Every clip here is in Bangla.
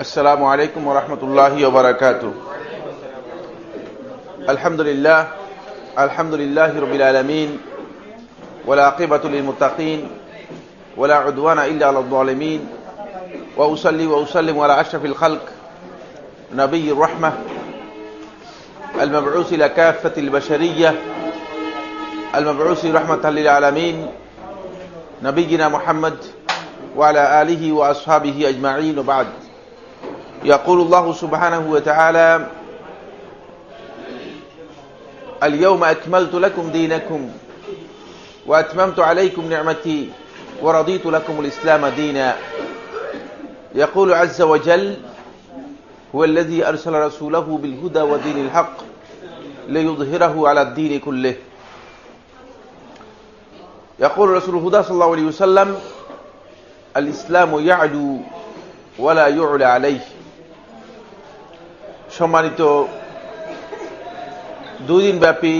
السلام عليكم ورحمة الله وبركاته. الحمد لله الحمد لله رب العالمين ولا عقبة للمتقين ولا عدوان إلا على الظالمين وأصلي وأسلم على أشرف الخلق نبي الرحمة المبعوث إلى كافة البشرية المبعوث رحمة للعالمين نبينا محمد وعلى آله وأصحابه أجمعين وبعد. يقول الله سبحانه وتعالى اليوم أكملت لكم دينكم وأتممت عليكم نعمتي ورضيت لكم الإسلام دينا. يقول عز وجل هو الذي أرسل رسوله بالهدى ودين الحق ليظهره على الدين كله. يقول رسول الهدى صلى الله عليه وسلم الإسلام يعلو ولا يعلى عليه সম্মানিত দুই দিন ব্যাপী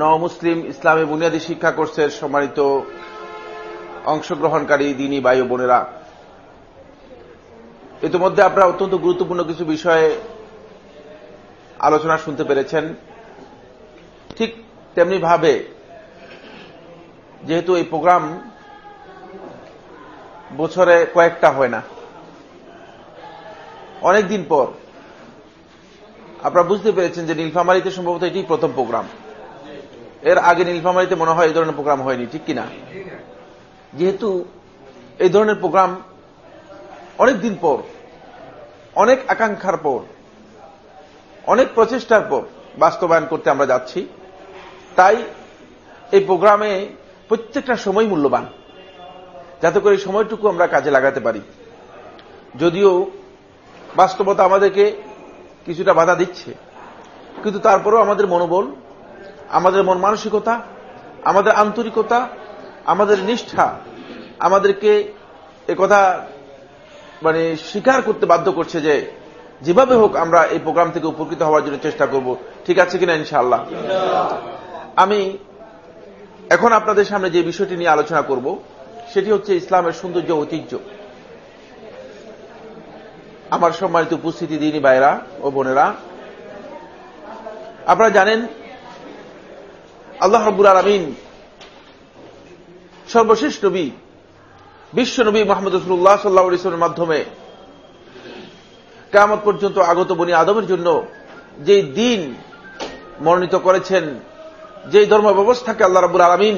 ন মুসলিম ইসলামী বুনিয়াদী শিক্ষা কোর্সের সম্মানিত অংশগ্রহণকারী দিনী বায়ু বোনেরা ইতিমধ্যে আপনারা অত্যন্ত গুরুত্বপূর্ণ কিছু বিষয়ে আলোচনা শুনতে পেরেছেন ঠিক তেমনি ভাবে, যেহেতু এই প্রোগ্রাম বছরে কয়েকটা হয় না। অনেকদিন পর। আপনারা বুঝতে পেরেছেন যে নীলফামারিতে সম্ভবত এটি প্রথম প্রোগ্রাম এর আগে নীলফামারিতে মনে হয় এই ধরনের প্রোগ্রাম হয়নি, ঠিক কিনা? যেহেতু এই ধরনের প্রোগ্রাম অনেক দিন পর, অনেক আকাঙ্ক্ষার পর, অনেক প্রচেষ্টার পর বাস্তবায়ন করতে আমরা যাচ্ছি। তাই এই প্রোগ্রামে প্রত্যেকটা সময় মূল্যবান। যাতে করে সময়টুকু আমরা কাজে লাগাতে পারি। যদিও বাস্তবতা আমাদেরকে কিছুটা বাধা দিচ্ছে। কিন্তু তারপরেও আমাদের মনোবল, আমাদের মন মানসিকতা, আমাদের আন্তরিকতা, আমাদের নিষ্ঠা, আমাদেরকে কথা মানে স্বীকার করতে বাধ্য করছে যে যেভাবে হোক আমরা এই প্রোগ্রাম থেকে উপকৃত হওয়ার জন্য চেষ্টা করব। ঠিক আছে কিনা ইনশাআল্লাহ? আমি এখন আপনাদের সামনে যে বিষয়টি নিয়ে আলোচনা করব, সেটি হচ্ছে ইসলামের সৌন্দর্য ঐতিহ্য। আমার সম্মানিত উপস্থিতি, দিনী ভাইরা ও বোনেরা, আপনারা জানেন, আল্লাহ রব্বুল আলমিন সর্বশেষ নবী, বিশ্ব নবী মোহাম্মদ রসুল্লাহ সাল্লাহ ইসলামের মাধ্যমে কেমন পর্যন্ত আগত বনি আদমের জন্য যে দিন মনোনীত করেছেন যে ধর্ম ব্যবস্থাকে আল্লাহ রাবুল আলমিন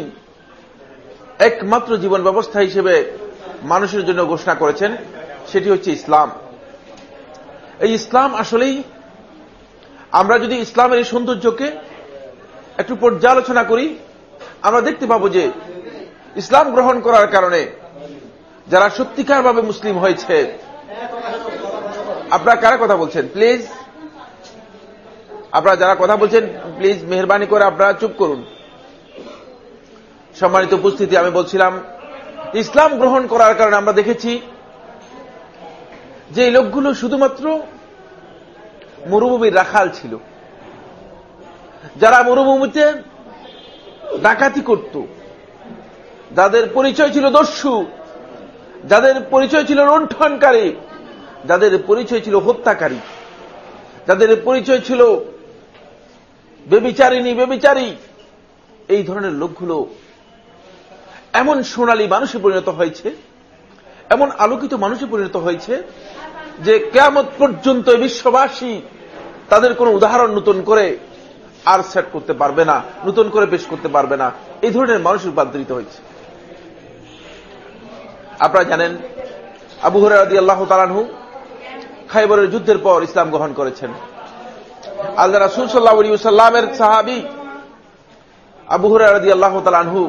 একমাত্র জীবন ব্যবস্থা হিসেবে মানুষের জন্য ঘোষণা করেছেন, সেটি হচ্ছে ইসলাম। এই ইসলাম আসলেই আমরা যদি ইসলামের এই সৌন্দর্যকে একটু পর্যালোচনা করি, আমরা দেখতে পাবো যে ইসলাম গ্রহণ করার কারণে যারা সত্যিকারভাবে মুসলিম হয়েছে, আপনারা কারা কথা বলছেন? প্লিজ। আপনারা যারা কথা বলছেন প্লিজ মেহরবানি করে আপনারা চুপ করুন। সম্মানিত উপস্থিতি, আমি বলছিলাম, ইসলাম গ্রহণ করার কারণে আমরা দেখেছি যে লোকগুলো শুধুমাত্র মরুভূমির রাখাল ছিল। যারা মরুভূমিতে ডাকাতি করত, যাদের পরিচয় ছিল দস্যু, যাদের পরিচয় ছিল লুণ্ঠনকারী, যাদের পরিচয় ছিল হত্যাকারী, যাদের পরিচয় ছিল বেবিচারিণী, বেবিচারী। এই ধরনের লোকগুলো এমন সোনালী মানুষে পরিণত হয়েছে, এমন আলোকিত মানুষে পরিণত হয়েছে যে কেয়ামত পর্যন্ত বিশ্ববাসী তাদের কোন উদাহরণ নতুন করে আর সেট করতে পারবে না, নতুন করে পেশ করতে পারবে না। এই ধরনের মানুষ রূপান্তরিত হয়েছে। আপনারা জানেন, আবু হরাদি আল্লাহ তালানহু খাইবরের যুদ্ধের পর ইসলাম গ্রহণ করেছেন। আল্লাহ রাসুল সাল্লাহ সাল্লামের সাহাবি আবু হরাদি আল্লাহ তালানহু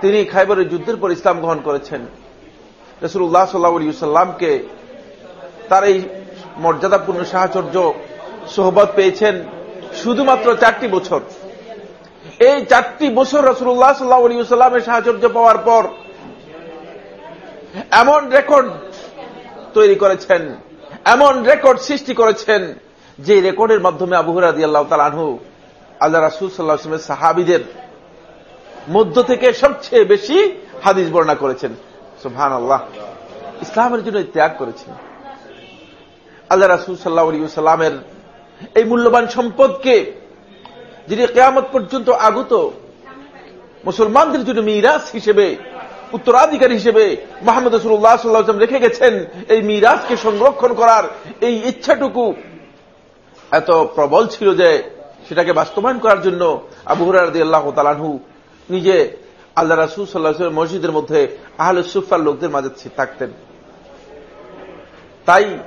তিনি খাইবরের যুদ্ধের পর ইসলাম গ্রহণ করেছেন। রসুল্লাহ সাল্লাহ সাল্লামকে তার এই মর্যাদাপূর্ণ সাহচর্য, সোহবত পেয়েছেন শুধুমাত্র চারটি বছর। এই চারটি বছর রসুল্লাহ সাল্লাহ আলী সাল্লামের সাহচর্য পাওয়ার পর এমন রেকর্ড তৈরি করেছেন, এমন রেকর্ড সৃষ্টি করেছেন যে রেকর্ডের মাধ্যমে আবু হুরাদি আল্লাহ তালানহু আল্লাহ রাসুল সাল্লাহামের সাহাবিদের মধ্য থেকে সবচেয়ে বেশি হাদিস বর্ণনা করেছেন। সুহান আল্লাহ ইসলামের জন্য ত্যাগ করেছেন। আল্লাহ রাসুল সাল্লাহ সাল্লামের এই মূল্যবান সম্পদকে যিনি কেয়ামত পর্যন্ত আগত মুসলমানদের জন্য মিরাজ হিসেবে, উত্তরাধিকারী হিসেবে মোহাম্মদ রসুল্লাহ সাল্লাহ রেখে গেছেন, এই মিরাজকে সংরক্ষণ করার এই ইচ্ছাটুকু এত প্রবল ছিল যে সেটাকে বাস্তবায়ন করার জন্য আবু হুরারদি আল্লাহ তালানহু নিজে আল্লাহ রাসুল সাল্লাহ মসজিদের মধ্যে আহলে সুফার লোকদের মাঝে থাকতেন। তাই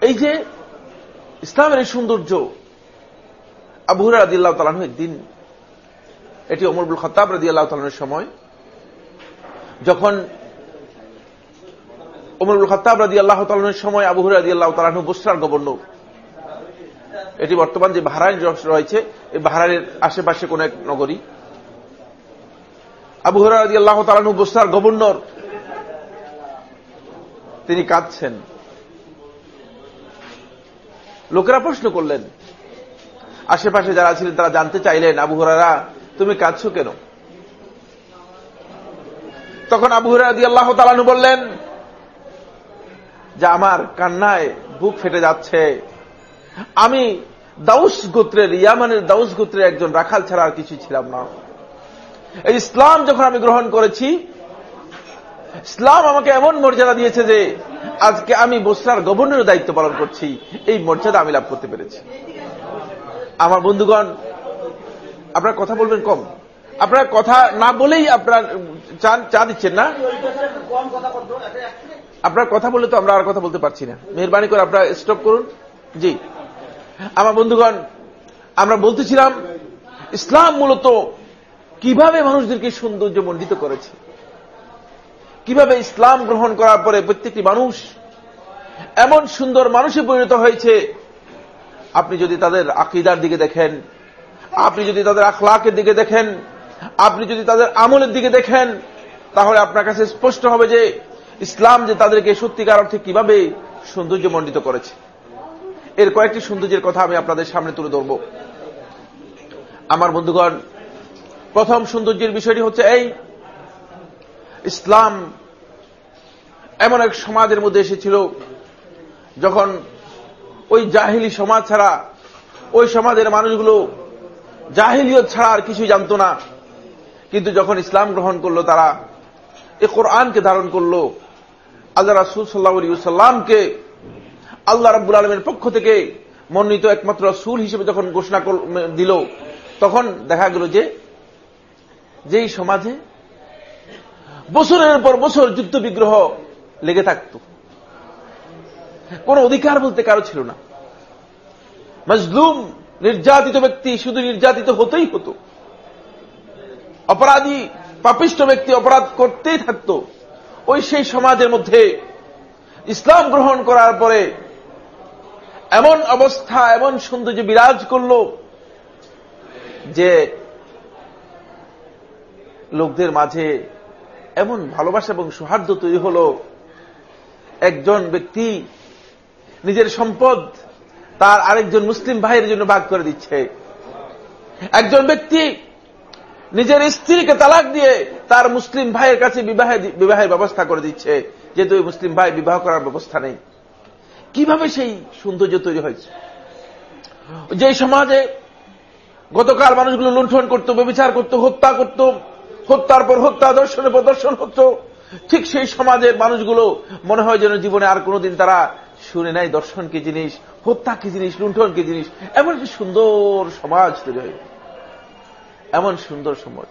এই যে ইসলামের এই সৌন্দর্য, আবু আল্লাহ তালানহু একদিন, এটি অমরবুল খতাব রাদি আল্লাহ তালানের সময়, যখন অমরুল খতাব রাদি আল্লাহ তালানের সময় আবু হুরার আল্লাহ তালানহু বসরার গভর্নর। এটি বর্তমান যে বাহারাইন রয়েছে, এই বাহারাইনের আশেপাশে কোন এক নগরী। আবু হরাদি আল্লাহ তালানু বস্তার গভর্নর। তিনি কাঁদছেন। লোকেরা প্রশ্ন করলেন, আশেপাশে যারা ছিলেন তারা জানতে চাইলেন, আবু হরারা তুমি কাঁদছ কেন? তখন আবু হরাদি আল্লাহ তালানু বললেন যে আমার কান্নায় বুক ফেটে যাচ্ছে। আমি দাউস গোত্রের, ইয়ামানের দাউস গোত্রের একজন রাখাল ছাড়া আর কিছু ছিলাম না। এই ইসলাম যখন আমি গ্রহণ করেছি, ইসলাম আমাকে এমন মর্যাদা দিয়েছে যে আজকে আমি বসরার গভর্নরের দায়িত্ব পালন করছি। এই মর্যাদা আমি লাভ করতে পেরেছি। আমার বন্ধুগণ, আপনার কথা বলবেন কম। আপনার কথা না বলেই আপনার, চা দিচ্ছেন না? আপনার কথা বলে তো আমরা আর কথা বলতে পারছি না। মেহরবানি করে আপনারা স্টপ করুন। জি। আমার বন্ধুগণ, আমরা বলতেছিলাম, ইসলাম মূলত কীভাবে মানুষদেরকে সৌন্দর্য মণ্ডিত করেছে? কীভাবে ইসলাম গ্রহণ করার পরে প্রত্যেকটি মানুষ এমন সুন্দর মানুষে পরিণত হয়েছে? আপনি যদি তাদের আকিদার দিকে দেখেন, আপনি যদি তাদের আখলাকের দিকে দেখেন আপনি যদি তাদের আমলের দিকে দেখেন, তাহলে আপনার কাছে স্পষ্ট হবে যে ইসলাম যে তাদেরকে সত্যিকার অর্থে কীভাবে সৌন্দর্য মণ্ডিত করেছে। এর কয়েকটি সৌন্দর্যের কথা আমি আপনাদের সামনে তুলে ধরব। আমার বন্ধুগণ, প্রথম সৌন্দর্যের বিষয়টি হচ্ছে এই, ইসলাম এমন এক সমাজের মধ্যে এসেছিল যখন ওই জাহিলি সমাজ ছাড়া, ওই সমাজের মানুষগুলো জাহিলিয়ত ছাড়া আর কিছুই জানত না। কিন্তু যখন ইসলাম গ্রহণ করল, তারা এ কোরআনকে ধারণ করল, আল্লাহ রাসুল সাল্লাহ সাল্লামকে আল্লাহ রাব্বুল আলমের পক্ষ থেকে মনোনীত একমাত্র সুর হিসেবে যখন ঘোষণা দিল, তখন দেখা গেল যে যেই সমাজে বছরের পর বছর যুদ্ধ বিগ্রহ লেগে থাকত। কোন অধিকার বলতে কারও ছিল না। মজলুম, নির্যাতিত ব্যক্তি শুধু নির্যাতিত হতেই হতো। অপরাধী, পাপিষ্ট ব্যক্তি অপরাধ করতেই থাকত। ওই সেই সমাজের মধ্যে ইসলাম গ্রহণ করার পরে এমন অবস্থা, এমন সৌন্দর্য বিরাজ করল যে লোকদের মাঝে এমন ভালোবাসা এবং সৌহার্দ্য তৈরি হল। একজন ব্যক্তি নিজের সম্পদ তার আরেকজন মুসলিম ভাইয়ের জন্য ভাগ করে দিচ্ছে। একজন ব্যক্তি নিজের স্ত্রীকে তালাক দিয়ে তার মুসলিম ভাইয়ের কাছে বিবাহের ব্যবস্থা করে দিচ্ছে, যেহেতু ওই মুসলিম ভাই বিবাহ করার ব্যবস্থা নেই। কীভাবে সেই সৌন্দর্য তৈরি হয়েছে? যে সমাজে গতকাল মানুষগুলো লুণ্ঠন করত, ব্যবচার করত, হত্যা করত, হত্যার পর হত্যা দর্শনের প্রদর্শন হত, ঠিক সেই সমাজের মানুষগুলো মনে হয় যেন জীবনে আর কোনোদিন তারা শুনে নাই দর্শন কি জিনিস, হত্যা কি জিনিস, লুণ্ঠন কি জিনিস এমন একটি সুন্দর সমাজ তৈরি হয় এমন সুন্দর সমাজ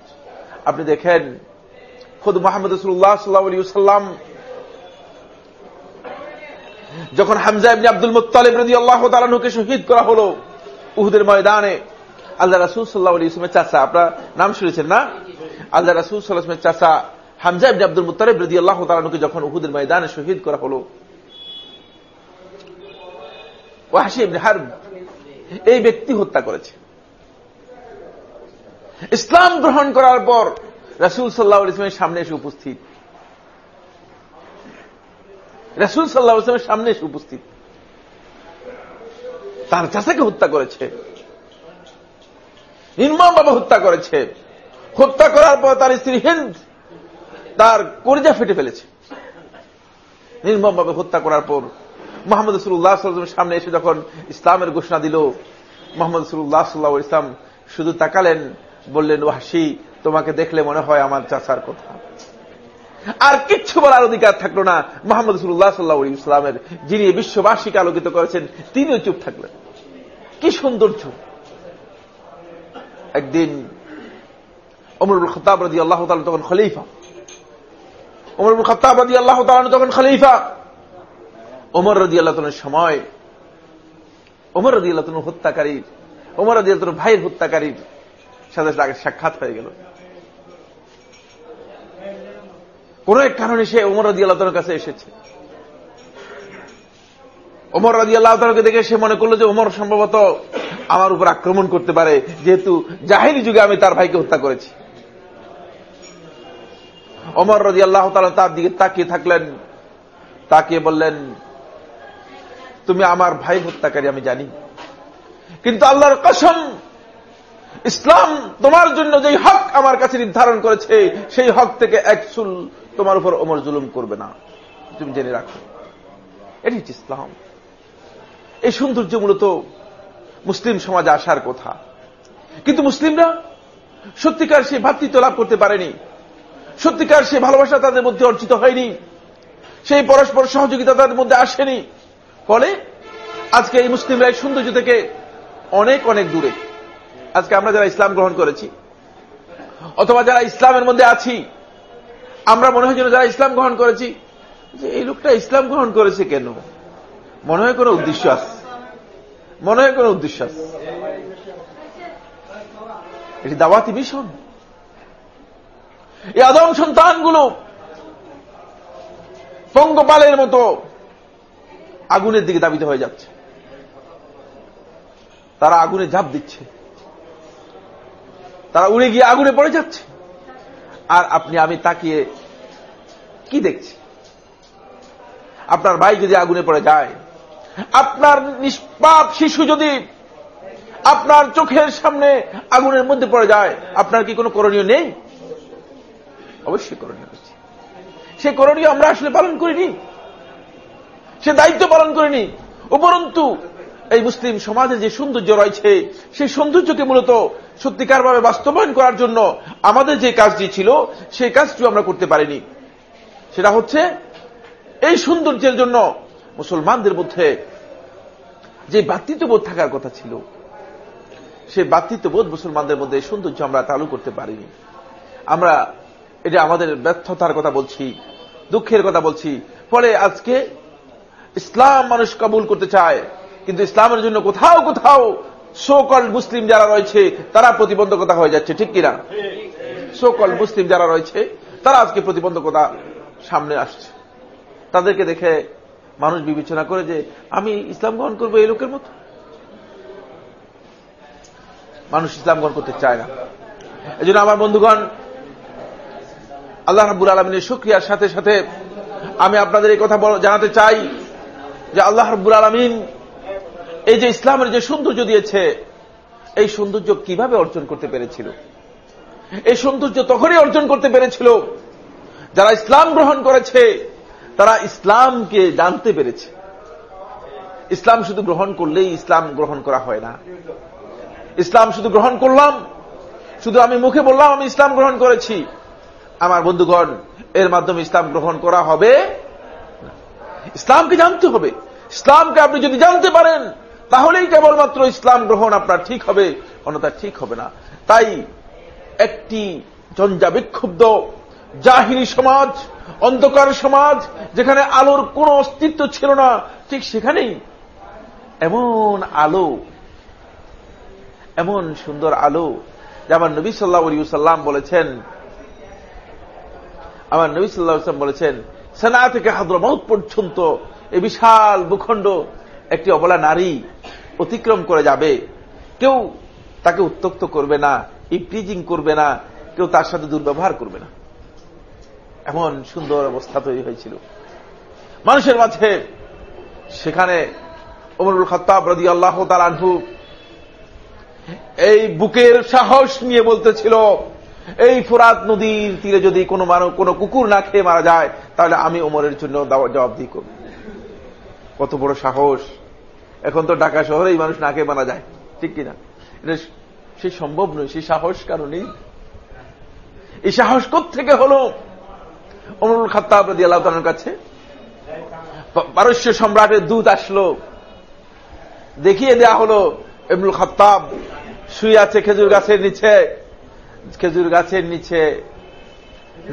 আপনি দেখেন, খুদ মোহাম্মদ রসুল্লাহ সাল্লাহ আলী সাল্লাম যখন হামজা ইবনে আব্দুল মুতালিব রদি আল্লাহ তালানুকে শহীদ করা হল উহুদের ময়দানে, আল্লাহ রাসুল সাল্লাহ আলী ইসলামের চাষা আপনার নাম শুনেছেন না? আল্লাহ রাসুল সাল্লাহামের চাষা হামজা ইবনে আব্দুল মুতালিব রদি আল্লাহ তালানুকে যখন উহুদের ময়দানে শহীদ করা হল ওয়াহাসি ইবনে হারব, এই ব্যক্তি হত্যা করেছে। ইসলাম গ্রহণ করার পর রাসুল সাল্লাহ ইসলামের সামনে এসে উপস্থিত। রাসুল সাল্লাহ ইসলামের সামনে এসে উপস্থিত। তার চাষাকে হত্যা করেছে। নির্মমভাবে হত্যা করেছে। হত্যা করার পর তার স্ত্রী হিন্দ তার করিজা ফেটে ফেলেছে। নির্মমভাবে হত্যা করার পর মোহাম্মদ রসুল্লাহ সামনে এসে যখন ইসলামের ঘোষণা দিল, মোহাম্মদ রসুল্লাহ সাল্লাহ ইসলাম শুধু তাকালেন বললেন ওয়াসি তোমাকে দেখলে মনে হয় আমার চাচার কথা। আর কিচ্ছু বলার অধিকার থাকল না। মোহাম্মদ রসুল্লাহ সাল্লাহ ইসলামের যিনি বিশ্ববাসীকে আলোকিত করেছেন, তিনিও চুপ থাকলেন। কি সৌন্দর্য একদিন অমরুল খতাব রাজি আল্লাহ তখন খলিফা। অমরুল খতাব রাজি আল্লাহ তখন খলিফা। ওমর রাজি আল্লাহ সময়, ওমর রাজি আল্লাহ হত্যাকারীর, ওমর রাজি আল্লাহ ভাইয়ের হত্যাকারীর সাথে সাক্ষাৎ হয়ে গেল। কোন এক কারণে সে ওমর রাজি আল্লাহর কাছে এসেছে। ওমর রাজি আল্লাহকে দেখে সে মনে করল যে ওমর সম্ভবত আমার উপর আক্রমণ করতে পারে, যেহেতু জাহিনী যুগে আমি তার ভাইকে হত্যা করেছি। ওমর রাজি আল্লাহ তালা তার দিকে তাকিয়ে থাকলেন, তাকিয়ে বললেন, তুমি আমার ভাই হত্যাকারী, আমি জানি। কিন্তু আল্লাহর কসম ইসলাম তোমার জন্য যেই হক আমার কাছে নির্ধারণ করেছে, সেই হক থেকে এক চুল তোমার উপর ওমর জুলুম করবে না। তুমি জেনে রাখো, এটি হচ্ছে ইসলাম। এই সৌন্দর্য মূলত মুসলিম সমাজে আসার কথা। কিন্তু মুসলিমরা সত্যিকার সে ভাতৃত্ব লাভ করতে পারেনি। সত্যিকার সে ভালোবাসা তাদের মধ্যে অর্জিত হয়নি। সেই পরস্পর সহযোগিতা তাদের মধ্যে আসেনি। ফলে আজকে এই মুসলিমরা এই সৌন্দর্য থেকে অনেক অনেক দূরে। আজকে আমরা যারা ইসলাম গ্রহণ করেছি, অথবা যারা ইসলামের মধ্যে আছি, আমরা মনে হয় যেন যারা ইসলাম গ্রহণ করেছি, যে এই লোকটা ইসলাম গ্রহণ করেছে কেন? মনে হয় কোন উদ্দেশ্য আছে। মনে হয় কোন উদ্দেশ্য আছে। এটি দাওয়াতি মিশন। এই আদম সন্তানগুলো পঙ্গপালের মতো আগুনের দিকে দাবিত হয়ে যাচ্ছে। তারা আগুনে ঝাঁপ দিচ্ছে। তারা উড়ে গিয়ে আগুনে পড়ে যাচ্ছে। আর আপনি, আমি তাকিয়ে কি দেখছি? আপনার ভাই যদি আগুনে পড়ে যায়, আপনার নিষ্পাপ শিশু যদি আপনার চোখের সামনে আগুনের মধ্যে পড়ে যায়, আপনার কি কোনো করণীয় নেই? অবশ্যই করণীয় হচ্ছে সে করণীয় আমরা আসলে পালন করিনি। সে দায়িত্ব পালন করিনি। উপরন্তু, এই মুসলিম সমাজে যে সৌন্দর্য রয়েছে, সেই সৌন্দর্যকে মূলত সত্যিকারভাবে বাস্তবায়ন করার জন্য আমাদের যে কাজটি ছিল, সেই কাজটিও আমরা করতে পারিনি। সেটা হচ্ছে, এই সৌন্দর্যের জন্য মুসলমানদের মধ্যে যে বাতৃত্ববোধ থাকার কথা ছিল সেই বাতৃত্ববোধ মুসলমানদের মধ্যে সৌন্দর্য আমরা চালু করতে পারিনি। আমরা এটা আমাদের ব্যর্থতার কথা বলছি, দুঃখের কথা বলছি। ফলে আজকে ইসলাম মানুষ কবুল করতে চায়, কিন্তু ইসলামের জন্য কোথাও কোথাও সোকল মুসলিম যারা রয়েছে, তারা প্রতিবন্ধকতা হয়ে যাচ্ছে, ঠিক কিনা? সোকল মুসলিম যারা রয়েছে, তারা আজকে প্রতিবন্ধকতা সামনে আসছে। তাদেরকে দেখে মানুষ বিবেচনা করে যে, আমি ইসলাম গ্রহণ করব এই লোকের মতো? মানুষ ইসলাম গ্রহণ করতে চায় না। এই আমার বন্ধুগণ, আল্লাহ রাবুল আলমিনের সুক্রিয়ার সাথে সাথে আমি আপনাদের এই কথা জানাতে চাই যে আল্লাহ রব্বুল আলমিন এই যে ইসলামের যে সৌন্দর্য দিয়েছে, এই সৌন্দর্য কীভাবে অর্জন করতে পেরেছিল? এই সৌন্দর্য তখনই অর্জন করতে পেরেছিল যারা ইসলাম গ্রহণ করেছে, তারা ইসলামকে জানতে পেরেছে। ইসলাম শুধু গ্রহণ করলেই ইসলাম গ্রহণ করা হয় না। ইসলাম শুধু গ্রহণ করলাম, শুধু আমি মুখে বললাম আমি ইসলাম গ্রহণ করেছি। আমার বন্ধুগণ, এর মাধ্যমে ইসলাম গ্রহণ করা হবে ইসলামকে জানতে হবে। ইসলামকে আপনি যদি জানতে পারেন তাহলেই কেবলমাত্র ইসলাম গ্রহণ আপনার ঠিক হবে অন্যতা ঠিক হবে না। তাই একটি জঞ্জা বিক্ষুব্ধ জাহিনী সমাজ, অন্ধকার সমাজ, যেখানে আলোর কোন অস্তিত্ব ছিল না, ঠিক সেখানেই এমন আলো, এমন সুন্দর আলো যেমন নবী সাল্লাহ সাল্লাম বলেছেন, আমার নবী সাল্লাহ ইসলাম বলেছেন, সেনা থেকে হাদ্রমৌত পর্যন্ত এই বিশাল ভূখণ্ড একটি অবলা নারী অতিক্রম করে যাবে। কেউ তাকে উত্তক্ত করবে না ইপ্রিজিং করবে না, কেউ তার সাথে দুর্ব্যবহার করবে না। এমন সুন্দর অবস্থা তৈরি হয়েছিল। মানুষের মাঝে সেখানে অমরুল খত্তাব রদি আল্লাহ তালানহু এই বুকের সাহস নিয়ে বলতেছিল, এই ফুরাত নদীর তীরে যদি কোনো মানব কোনো কুকুর না খেয়ে মারা যায়, তাহলে আমি ওমরের জন্য জবাবদিহি করব। কত বড় সাহস। এখন তো ঢাকা শহরেই মানুষ না খেয়ে মারা যায়। ঠিক কিনা? এটা সে সম্ভব নয়, সে সাহস কারণেই এই সাহস থেকে হল? অমরুল খাত্তাব রাজি আল্লাহ তালার কাছে পারস্য সম্রাটের দূত আসলো। দেখিয়ে দেয়া হলো এবনুল খাত্তাব, শুয়ে আছে খেজুর গাছের নিচে। খেজুর গাছের নিচে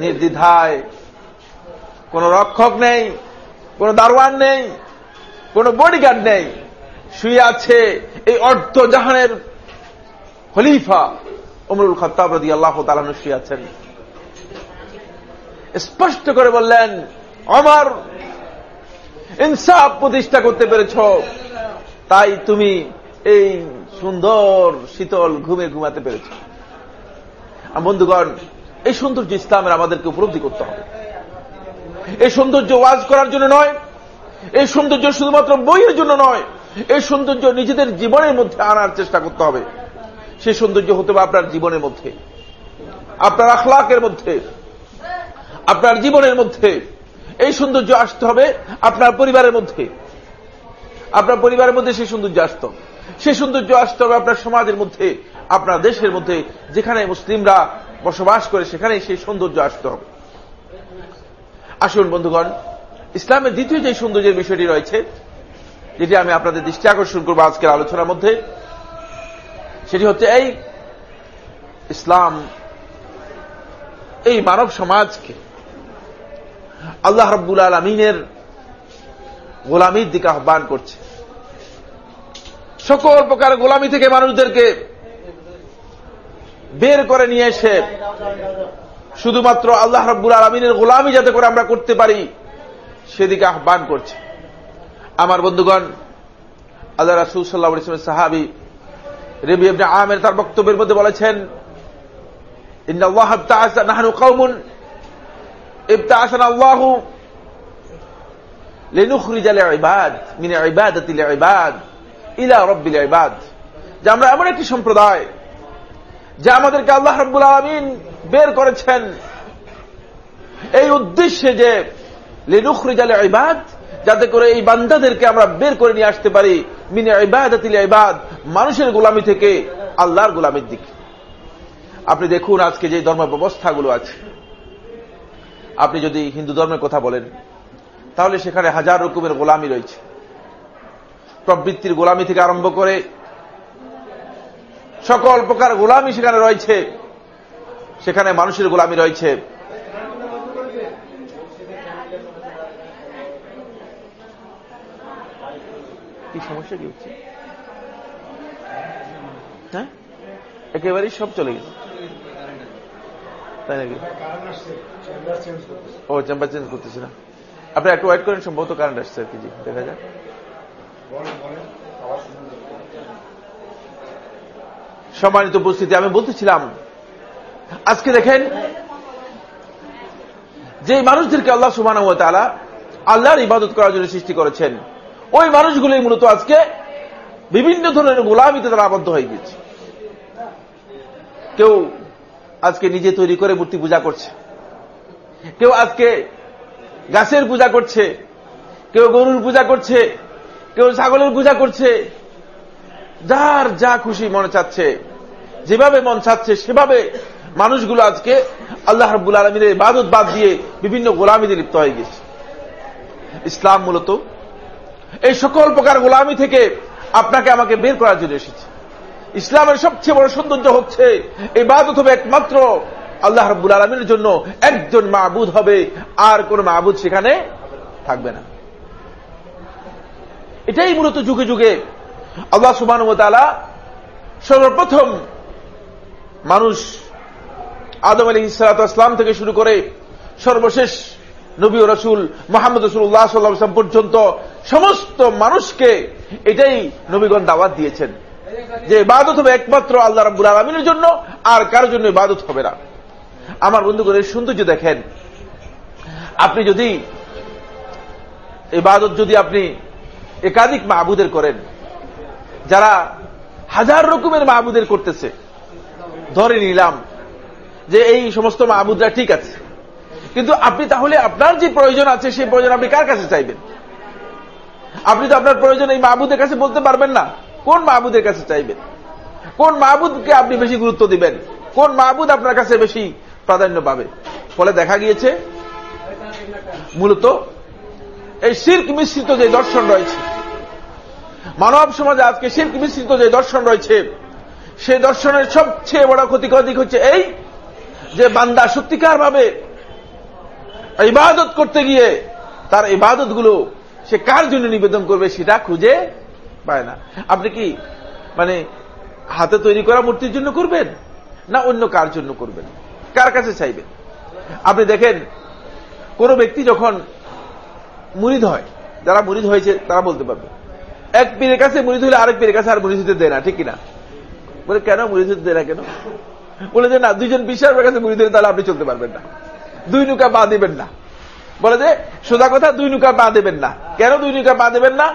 নির্দ্বিধায় কোন রক্ষক নেই, কোন দারোয়ান নেই, কোন বডিগার্ড নেই। শুয়ে আছে এই অর্ধ জাহানের খলিফা অমরুল খত্তাব রদি আল্লাহ তালানু শুয়ে আছেন। স্পষ্ট করে বললেন আমার ইনসাফ প্রতিষ্ঠা করতে পেরেছ। তাই তুমি এই সুন্দর শীতল ঘুমে ঘুমাতে পেরেছ। বন্ধুগণ, এই সৌন্দর্য ইসলামের আমাদেরকে উপলব্ধি করতে হবে। এই সৌন্দর্য ওয়াজ করার জন্য নয়, এই সৌন্দর্য শুধুমাত্র বইয়ের জন্য নয় এই সৌন্দর্য নিজেদের জীবনের মধ্যে আনার চেষ্টা করতে হবে। সেই সৌন্দর্য হতে হবে আপনার জীবনের মধ্যে। আপনার আখলাকের মধ্যে। আপনার জীবনের মধ্যে। এই সৌন্দর্য আসতে হবে আপনার পরিবারের মধ্যে। আপনার পরিবারের মধ্যে সেই সৌন্দর্য আসত সেই সৌন্দর্য আসতে হবে আপনার সমাজের মধ্যে, আপনার দেশের মধ্যে, যেখানে মুসলিমরা বসবাস করে সেখানে সেই সৌন্দর্য আসতে হবে। আসুন বন্ধুগণ, ইসলামের দ্বিতীয় যে সৌন্দর্যের বিষয়টি রয়েছে যেটি আমি আপনাদের দৃষ্টি আকর্ষণ করব আজকের আলোচনার মধ্যে, সেটি হচ্ছে এই ইসলাম, এই মানব সমাজকে আল্লাহ রব্বুল আলমিনের গোলামির দিকে আহ্বান করছে। সকল প্রকার গোলামি থেকে মানুষদেরকে বের করে নিয়ে এসে শুধুমাত্র আল্লাহ রব্বুল আলমিনের গোলামি যাতে করে আমরা করতে পারি, সেদিকে আহ্বান করছে। আমার বন্ধুগণ, আল্লাহ রাসুল সাল্লাহ ইসলামের সাহাবি রেবি এবনে আমের তার বক্তব্যের মধ্যে বলেছেন আমরা এমন একটি সম্প্রদায়, যা আমাদেরকে আল্লাহ রব্বুল আলমিন বের করেছেন। এই উদ্দেশ্যে যে লেনুখরিজালে ইবাদ যাতে করে এই বান্দাদেরকে আমরা বের করে নিয়ে আসতে পারি। মিনে ইবাদাতিল ইবাদ, মানুষের গোলামি থেকে আল্লাহর গোলামির দিকে। আপনি দেখুন আজকে যে ধর্ম ব্যবস্থাগুলো আছে। আপনি যদি হিন্দু ধর্মের কথা বলেন, তাহলে সেখানে হাজার রকমের গোলামি রয়েছে। প্রবৃত্তির গোলামি থেকে আরম্ভ করে সকল প্রকার গোলামি সেখানে রয়েছে। সেখানে মানুষের গোলামি রয়েছে। কি সমস্যা কি হচ্ছে? হ্যাঁ? একেবারেই সব চলে গেছে। তাই নাকি? ও চেম্বার চেঞ্জ করতেছি না। আপনি একটু ওয়েট করেন সম্ভবত কারেন্ট আসছে আর কি জি দেখা যাক। সম্মানিত উপস্থিতি আমি বলতেছিলাম আজকে দেখেন যে মানুষদেরকে আল্লাহ সুমান আল্লাহর ইবাদত করার জন্য সৃষ্টি করেছেন ওই মানুষগুলি মূলত আজকে বিভিন্ন ধরনের গোলামিতে তারা আবদ্ধ হয়ে গেছে কেউ আজকে নিজে তৈরি করে মূর্তি পূজা করছে। কেউ আজকে গাছের পূজা করছে। কেউ গরুর পূজা করছে। কেউ ছাগলের পূজা করছে। যার যা খুশি মনে চাচ্ছে, যেভাবে মন চাচ্ছে, সেভাবে মানুষগুলো আজকে আল্লাহ রব্বুল আলমীর ইবাদত বাদ দিয়ে বিভিন্ন গোলামিতে লিপ্ত হয়ে গেছে ইসলাম মূলত এই সকল প্রকার গোলামি থেকে আপনাকে আমাকে বের করার জন্য এসেছে। ইসলামের সবচেয়ে বড় সৌন্দর্য হচ্ছে এই বাদত হবে একমাত্র আল্লাহ রব্বুল আলমীর জন্য। একজন মাহবুদ হবে, আর কোন মাহবুদ সেখানে থাকবে না। এটাই মূলত যুগে যুগে আল্লাহ সুবান সর্বপ্রথম মানুষ আদম আলী ইসলাম থেকে শুরু করে সর্বশেষ নবী রসুল মোহাম্মদ রসুল্লাহ সাল্লাম পর্যন্ত সমস্ত মানুষকে এটাই নবীগণ দাওয়াত দিয়েছেন। যে ইবাদত হবে একমাত্র আল্লাহ রাবুল আলমিনের জন্য, আর কারোর জন্য ইবাদত হবে না। আমার বন্ধুগণের সৌন্দর্য দেখেন। আপনি যদি ইবাদত যদি আপনি একাধিক মাহবুদের করেন, যারা হাজার রকমের মাহবুদের করতেছে, ধরে নিলাম যে এই সমস্ত মাহবুদরা ঠিক আছে। কিন্তু আপনি তাহলে আপনার যে প্রয়োজন আছে, সেই প্রয়োজন আপনি কার কাছে চাইবেন? আপনি তো আপনার প্রয়োজন এই মাহবুদের কাছে বলতে পারবেন না। কোন মাহবুদের কাছে চাইবেন? কোন মাহবুদকে আপনি বেশি গুরুত্ব দিবেন? কোন মাহবুদ আপনার কাছে বেশি প্রাধান্য পাবে? ফলে দেখা গিয়েছে, মূলত এই শির্ক মিশ্রিত যে দর্শন রয়েছে, মানব সমাজে আজকে শির্ক মিশ্রিত যে দর্শন রয়েছে, সেই দর্শনের সবচেয়ে বড় ক্ষতিকর দিক হচ্ছে এই যে বান্দা সত্যিকার ভাবে ইবাদত করতে গিয়ে তার ইবাদতগুলো সে কার জন্য নিবেদন করবে সেটা খুঁজে পায় না। আপনি কি মানে হাতে তৈরি করা মূর্তির জন্য করবেন? না অন্য কার জন্য করবেন? কার কাছে চাইবেন? আপনি দেখেন, কোন ব্যক্তি যখন মুরিদ হয়, যারা মুরিদ হয়েছে তারা বলতে পারবে, এক পীরের কাছে মুরিদ হলে আরেক পীরের কাছে আর মুরিদ হতে দেয় না, ঠিক কিনা? বলে, কেন মুরিদ হতে দেয় না কেন? বলে যে, না, দুইজন বিশ্বাসের কাছে মুরিদ হলে তাহলে আপনি চলতে পারবেন না। দুই নৌকা পা দিবেন না। বলে যে, সোজা কথা, দুই নৌকা পা দেবেন না। কেন দুই নৌকা পা দেবেন না?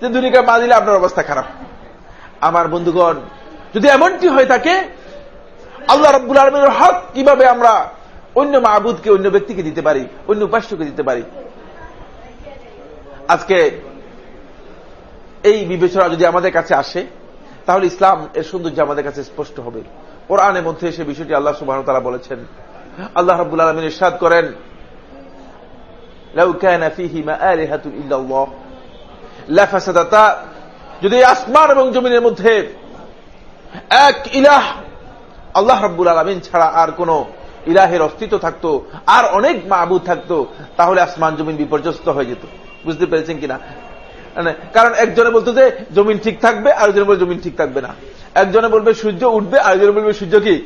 যে দুই নৌকা পা দিলে আপনার অবস্থা খারাপ। আমার বন্ধুগণ, যদি এমনটি হয়ে থাকে, আল্লাহ রব্বুল আলমের হক কীভাবে আমরা অন্য মাহবুদকে অন্য ব্যক্তিকে দিতে পারি, অন্য উপাস্যকে দিতে পারি? আজকে এই বিবেচনা যদি আমাদের কাছে আসে, তাহলে ইসলাম এর সৌন্দর্য আমাদের কাছে স্পষ্ট হবে। কোরআনের মধ্যে সে বিষয়টি আল্লাহ সুবাহ তারা বলেছেন। আল্লাহ রব্বুল আলমিন ইরশাদ করেন যদি আসমান এবং জমিনের মধ্যে এক ইলাহ আল্লাহ রব্বুল আলমিন ছাড়া আর কোন ইলাহের অস্তিত্ব থাকতো, আর অনেক মাহবুদ থাকতো, তাহলে আসমান জমিন বিপর্যস্ত হয়ে যেত। বুঝতে পেরেছেন কিনা? মানে কারণ একজনে বলতো যে জমিন ঠিক থাকবে, আরেকজনে বলবে জমিন ঠিক থাকবে না। একজনে বলবে সূর্য উঠবে, আরেকজনে বলবে সূর্য কি?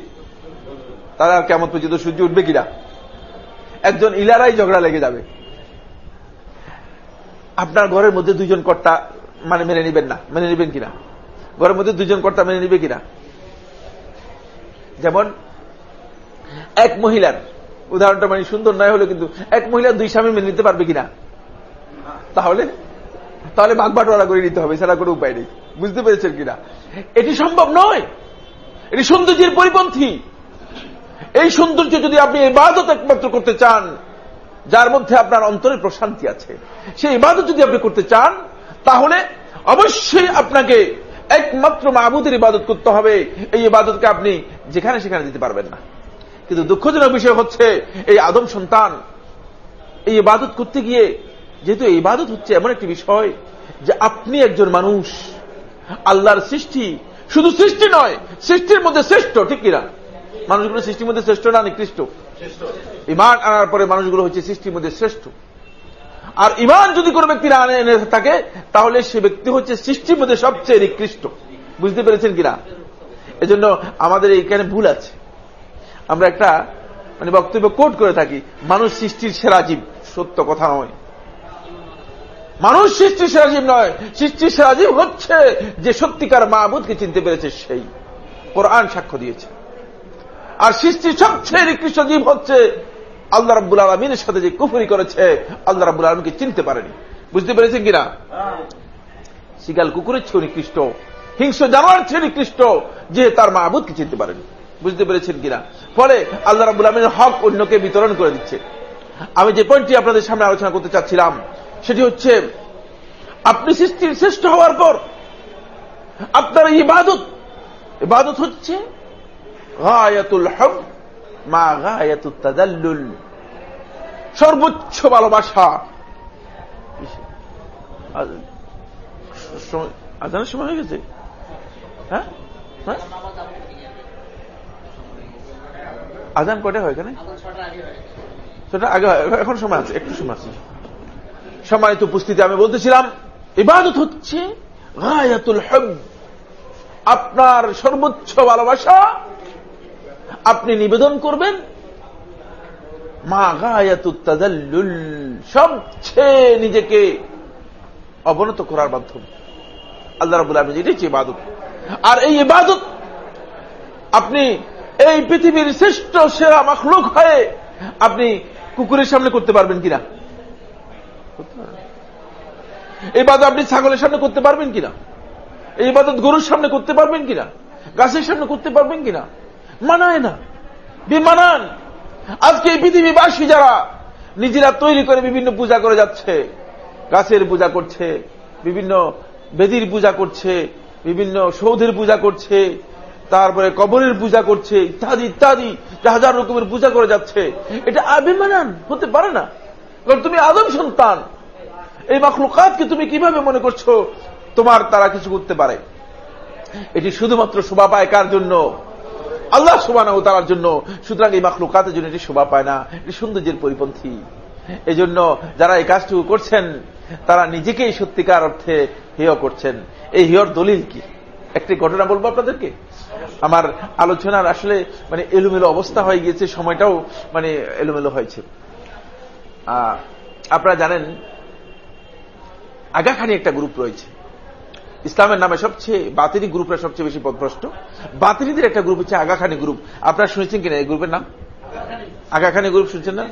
তারা কেমন পর্যন্ত সূর্য উঠবে কিনা? একজন ইলারাই ঝগড়া লেগে যাবে। আপনার ঘরের মধ্যে দুইজন কর্তা মানে মেনে নিবেন না। মেনে নিবেন কিনা? ঘরের মধ্যে দুইজন কর্তা মেনে নিবে কিনা? যেমন এক মহিলার, উদাহরণটা মানে সুন্দর নয় হলো কিন্তু এক মহিলার দুই স্বামী মেনে নিতে পারবে কিনা? তাহলে তাহলে বাঘ বাটোয়ারা করে নিতে হবে সেটা কোনো উপায় নেই। বুঝতে পেরেছেন কিনা? এটি সম্ভব নয়। এটি সৌন্দর্যের পরিপন্থী। এই সৌন্দর্য যদি আপনি ইবাদত একমাত্র করতে চান, যার মধ্যে আপনার অন্তরের প্রশান্তি আছে, সেই ইবাদত যদি আপনি করতে চান, তাহলে অবশ্যই আপনাকে একমাত্র মাহবুদের ইবাদত করতে হবে। এই ইবাদতকে আপনি যেখানে সেখানে দিতে পারবেন না। কিন্তু দুঃখজনক বিষয় হচ্ছে, এই আদম সন্তান, এই ইবাদত করতে গিয়ে, যেহেতু এই ইবাদত হচ্ছে এমন একটি বিষয় যে আপনি একজন মানুষ, আল্লাহর সৃষ্টি শুধু সৃষ্টি নয়, সৃষ্টির মধ্যে শ্রেষ্ঠ, ঠিক কিনা? মানুষগুলো সৃষ্টির মধ্যে শ্রেষ্ঠ না নিকৃষ্ট? ইমান আনার পরে মানুষগুলো হচ্ছে সৃষ্টির মধ্যে শ্রেষ্ঠ। আর ইমান যদি কোনো ব্যক্তি না এনে থাকে, তাহলে সে ব্যক্তি হচ্ছে সৃষ্টির মধ্যে সবচেয়ে নিকৃষ্ট। বুঝতে পেরেছেন কিনা? এজন্য আমাদের এইখানে ভুল আছে। আমরা একটা মানে বক্তব্য কোট করে থাকি, মানুষ সৃষ্টির সেরা জীব, সত্য কথা নয়। মানুষ সৃষ্টির সেরা জীব নয়, সৃষ্টির সেরা জীব হচ্ছে যে সত্যিকার মাহবুদকে চিনতে পেরেছে সেই। কোরআন সাক্ষ্য দিয়েছে। আর সৃষ্টির সবচেয়ে নিকৃষ্ট জীব হচ্ছে আল্লাহ রাব্বুল আলমিনের সাথে যে কুফুরি করেছে, আল্লাহ রাব্বুল আলমকে চিনতে পারেনি। বুঝতে পেরেছেন কিনা? শিকাল কুকুরের চেয়ে নিকৃষ্ট, হিংস্র জানোয়ার চেয়ে নিকৃষ্ট, যে তার মাহবুদকে চিনতে পারেনি। বুঝতে পেরেছেন কিনা? ফলে আল্লাহ রাবুল আলমিনের হক অন্যকে বিতরণ করে দিচ্ছে। আমি যে পয়েন্টটি আপনাদের সামনে আলোচনা করতে চাচ্ছিলাম, সেটি হচ্ছে, আপনি সৃষ্টির শ্রেষ্ঠ হওয়ার পর আপনার ইবাদত ইবাদত হচ্ছে গায়াতুল হব মা গায়াতুল তাদাল্লুল। সর্বোচ্চ ভালোবাসা। আজানের সময় হয়ে গেছে? হ্যাঁ? হ্যাঁ? আজান কয়টা হয় এখানে? সেটা আগে এখন সময় আছে, একটু সময় আছে। সম্মানিত উপস্থিতি আমি বলতেছিলাম। ইবাদত হচ্ছে গায়াতুল হব আপনার সর্বোচ্চ ভালোবাসা আপনি নিবেদন করবেন সবচেয়ে নিজেকে অবনত করার মাধ্যমে। আল্লাহ রাবুল আলম এটাই ইবাদত। আর এই ইবাদত, আপনি এই পৃথিবীর শ্রেষ্ঠ, সেরা মখলুক হয়ে আপনি কুকুরের সামনে করতে পারবেন কিনা? এই বাদ আপনি ছাগলের সামনে করতে পারবেন কিনা? এই ইবাদত গরুর সামনে করতে পারবেন কিনা? গাছের সামনে করতে পারবেন কিনা? মানায় না। বেমানান। আজকে এই পৃথিবীবাসী যারা নিজেরা তৈরি করে বিভিন্ন পূজা করে যাচ্ছে, গাছের পূজা করছে, বিভিন্ন বেদির পূজা করছে, বিভিন্ন সৌধের পূজা করছে, তারপরে কবরের পূজা করছে, ইত্যাদি ইত্যাদি হাজার রকমের পূজা করে যাচ্ছে, এটা আবেমানান হতে পারে না। কারণ তুমি আদম সন্তান। এই মাখলুকাতকে তুমি কীভাবে মনে করছ? তোমার তারা কিছু করতে পারে। এটি শুধুমাত্র শোভা পায় কার জন্য? আল্লাহ সুবান ও তার জন্য, সুতরাং এই মাখলুকাতের জন্য এটি শোভা পায় না, এটি সৌন্দর্যের পরিপন্থী। এই জন্য যারা এই কাজটুকু করছেন, তারা নিজেকেই সত্যিকার অর্থে হেয় করছেন। এই হেয়র দলিল কি? একটি ঘটনা বলব আপনাদেরকে? আমার আলোচনার আসলে মানে এলোমেলো অবস্থা হয়ে গিয়েছে, সময়টাও মানে এলোমেলো হয়েছে। আপনারা জানেন, আগাখানি একটা গ্রুপ রয়েছে। ইসলামের নামে সবচেয়ে বাতিনি গ্রুপরা সবচেয়ে বেশি পদভ্রষ্ট। বাতিনিদের একটা গ্রুপ হচ্ছে আগাখানি গ্রুপ আপনারা শুনেছেন কিনা এই গ্রুপের নাম? আগাখানি গ্রুপ শুনছেন না?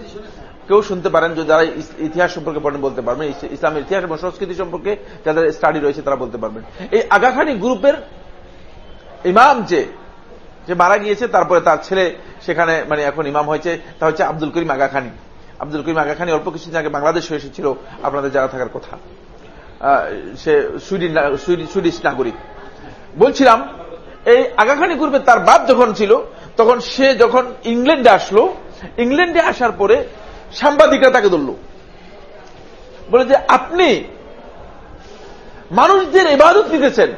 কেউ শুনতে পারেন যে যারা ইতিহাস সম্পর্কে পড়েন বলতে পারবেন। ইসলামের ইতিহাস এবং সংস্কৃতি সম্পর্কে যাদের স্টাডি রয়েছে তারা বলতে পারবেন। এই আগাখানি গ্রুপের ইমাম যে যে মারা গিয়েছে, তারপরে তার ছেলে সেখানে মানে এখন ইমাম হয়েছে, তা হচ্ছে আব্দুল করিম আগাখানি। আব্দুল করিম আগাখানি অল্প কিছুদিন আগে বাংলাদেশ এসেছিল। আপনাদের যারা থাকার কথা। সে সুইডিশ নাগরিক। বলছিলাম, এই আগাখানি গ্রুপে তার বাপ যখন ছিল, তখন সে যখন ইংল্যান্ডে আসলো, ইংল্যান্ডে আসার পরে সাংবাদিকরা তাকে ধরল। বলে যে, আপনি মানুষদের ইবাদত নিতেছেন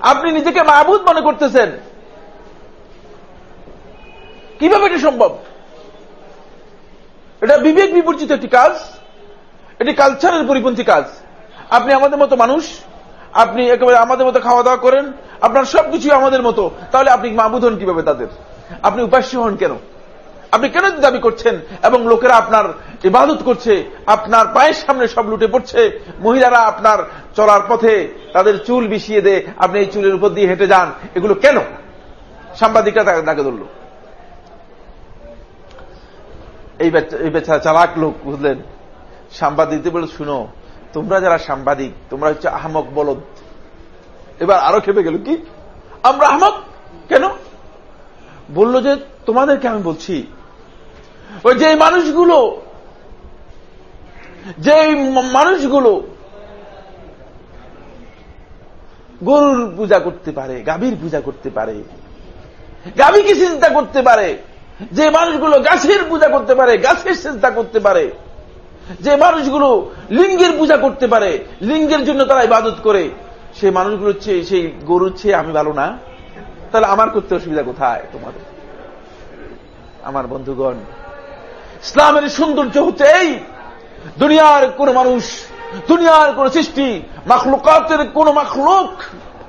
আপনি নিজেকে মাহবুদ মনে করতেছেন। কীভাবে এটা সম্ভব? এটা বিবেক বিবর্জিত একটি কাজ, এটি কালচারের পরিপন্থী কাজ। আপনি আমাদের মতো মানুষ, আপনি একেবারে আমাদের মতো খাওয়া দাওয়া করেন, আপনার সবকিছু আমাদের মতো, তাহলে আপনি মাহবুদ হন কীভাবে তাদের? আপনি উপাস্য হন কেন? আপনি কেন দাবি করছেন? এবং লোকেরা আপনার ইবাদত করছে, আপনার পায়ের সামনে সব লুটে পড়ছে, মহিলারা আপনার চলার পথে তাদের চুল বিষিয়ে দে আপনি এই চুলের উপর দিয়ে হেঁটে যান, এগুলো কেন? সাংবাদিকরা তাকে ধরল। এই বেচারা চালাক লোক বুঝলেন? সাংবাদিকদের বলে শুনো তোমরা যারা সাংবাদিক, তোমরা হচ্ছে আহমক বলদ। এবার আরও খেপে গেল কি? আমরা আহমক? কেন? বলল যে, তোমাদেরকে আমি বলছি, ওই যে মানুষগুলো যে মানুষগুলো গরুর পূজা করতে পারে, গাভীর পূজা করতে পারে, গাভীকে চিন্তা করতে পারে, যে মানুষগুলো গাছের পূজা করতে পারে, গাছের চিন্তা করতে পারে যে মানুষগুলো লিঙ্গের পূজা করতে পারে, লিঙ্গের জন্য তারা ইবাদত করে, সেই মানুষগুলো চেয়ে, সেই গরুর চেয়ে আমি ভালো না। তাহলে আমার করতে অসুবিধা কোথায় তোমাদের? আমার বন্ধুগণ, ইসলামের সৌন্দর্য হচ্ছে এই। দুনিয়ার কোন মানুষ, দুনিয়ার কোন সৃষ্টি, মাখলুকাতের কোন মাখলুক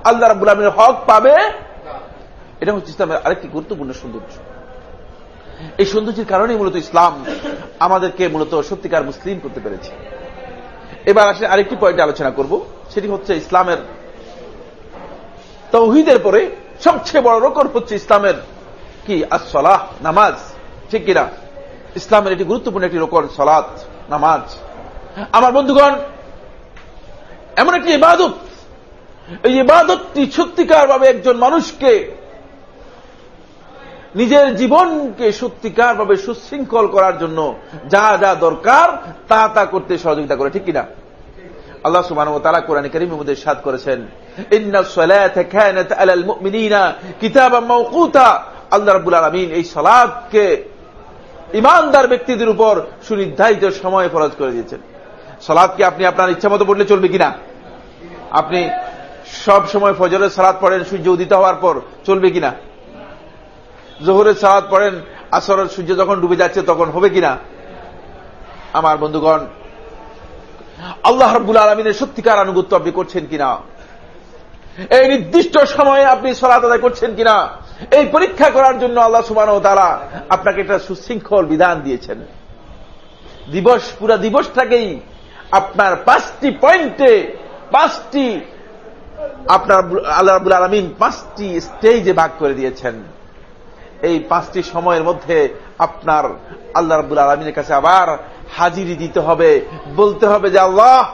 আল্লাহ রাবুল আলমের হক পাবে এটা হচ্ছে ইসলামের আরেকটি গুরুত্বপূর্ণ সৌন্দর্য। এই সৌন্দর্যের কারণে মূলত ইসলাম আমাদেরকে মূলত সত্যিকার মুসলিম করতে পেরেছে। এবার আসলে আরেকটি পয়েন্টে আলোচনা করব, সেটি হচ্ছে ইসলামের তৌহিদের পরে সবচেয়ে বড় রকম হচ্ছে ইসলামের কি? আসলাহ নামাজ। ঠিক কিনা? ইসলামের এটি গুরুত্বপূর্ণ একটি রকম সলাৎ নামাজ। আমার বন্ধুগণ, এমন একটি ইবাদত, এই ইবাদতটি সত্যিকার ভাবে একজন মানুষকে নিজের জীবনকে সত্যিকার ভাবে সুশৃঙ্খল করার জন্য যা যা দরকার, তা তা করতে সহযোগিতা করে, ঠিক কিনা? আল্লাহ সুবাহ তারা কোরআন করিম মধ্যে সাদ করেছেন এই ইমানদার ব্যক্তিদের উপর সুনির্ধারিত সময় ফরজ করে দিয়েছেন। সলাদকে আপনি আপনার ইচ্ছা মতো পড়লে চলবে কিনা? আপনি সব সময় ফজরের সালাদ পড়েন, সূর্য উদিত হওয়ার পর চলবে কিনা? জোহরের সালাদ পড়েন, আসরের সূর্য যখন ডুবে যাচ্ছে তখন হবে কিনা? আমার বন্ধুগণ, আল্লাহ রব্বুল আলমিনের সত্যিকার আনুগত্য আপনি করছেন কিনা? এই নির্দিষ্ট সময়ে আপনি সলাত আদায় করছেন কিনা? এই পরীক্ষা করার জন্য আল্লাহ সুমান ও তারা আপনাকে একটা সুশৃঙ্খল বিধান দিয়েছেন। দিবস, পুরা দিবসটাকেই আপনার পাঁচটি পয়েন্টে, পাঁচটি আপনার আল্লাহ রাবুল আলমিন পাঁচটি স্টেজে ভাগ করে দিয়েছেন। এই পাঁচটি সময়ের মধ্যে আপনার আল্লাহ রাবুল আলমিনের কাছে আবার হাজিরি দিতে হবে, বলতে হবে যে আল্লাহ,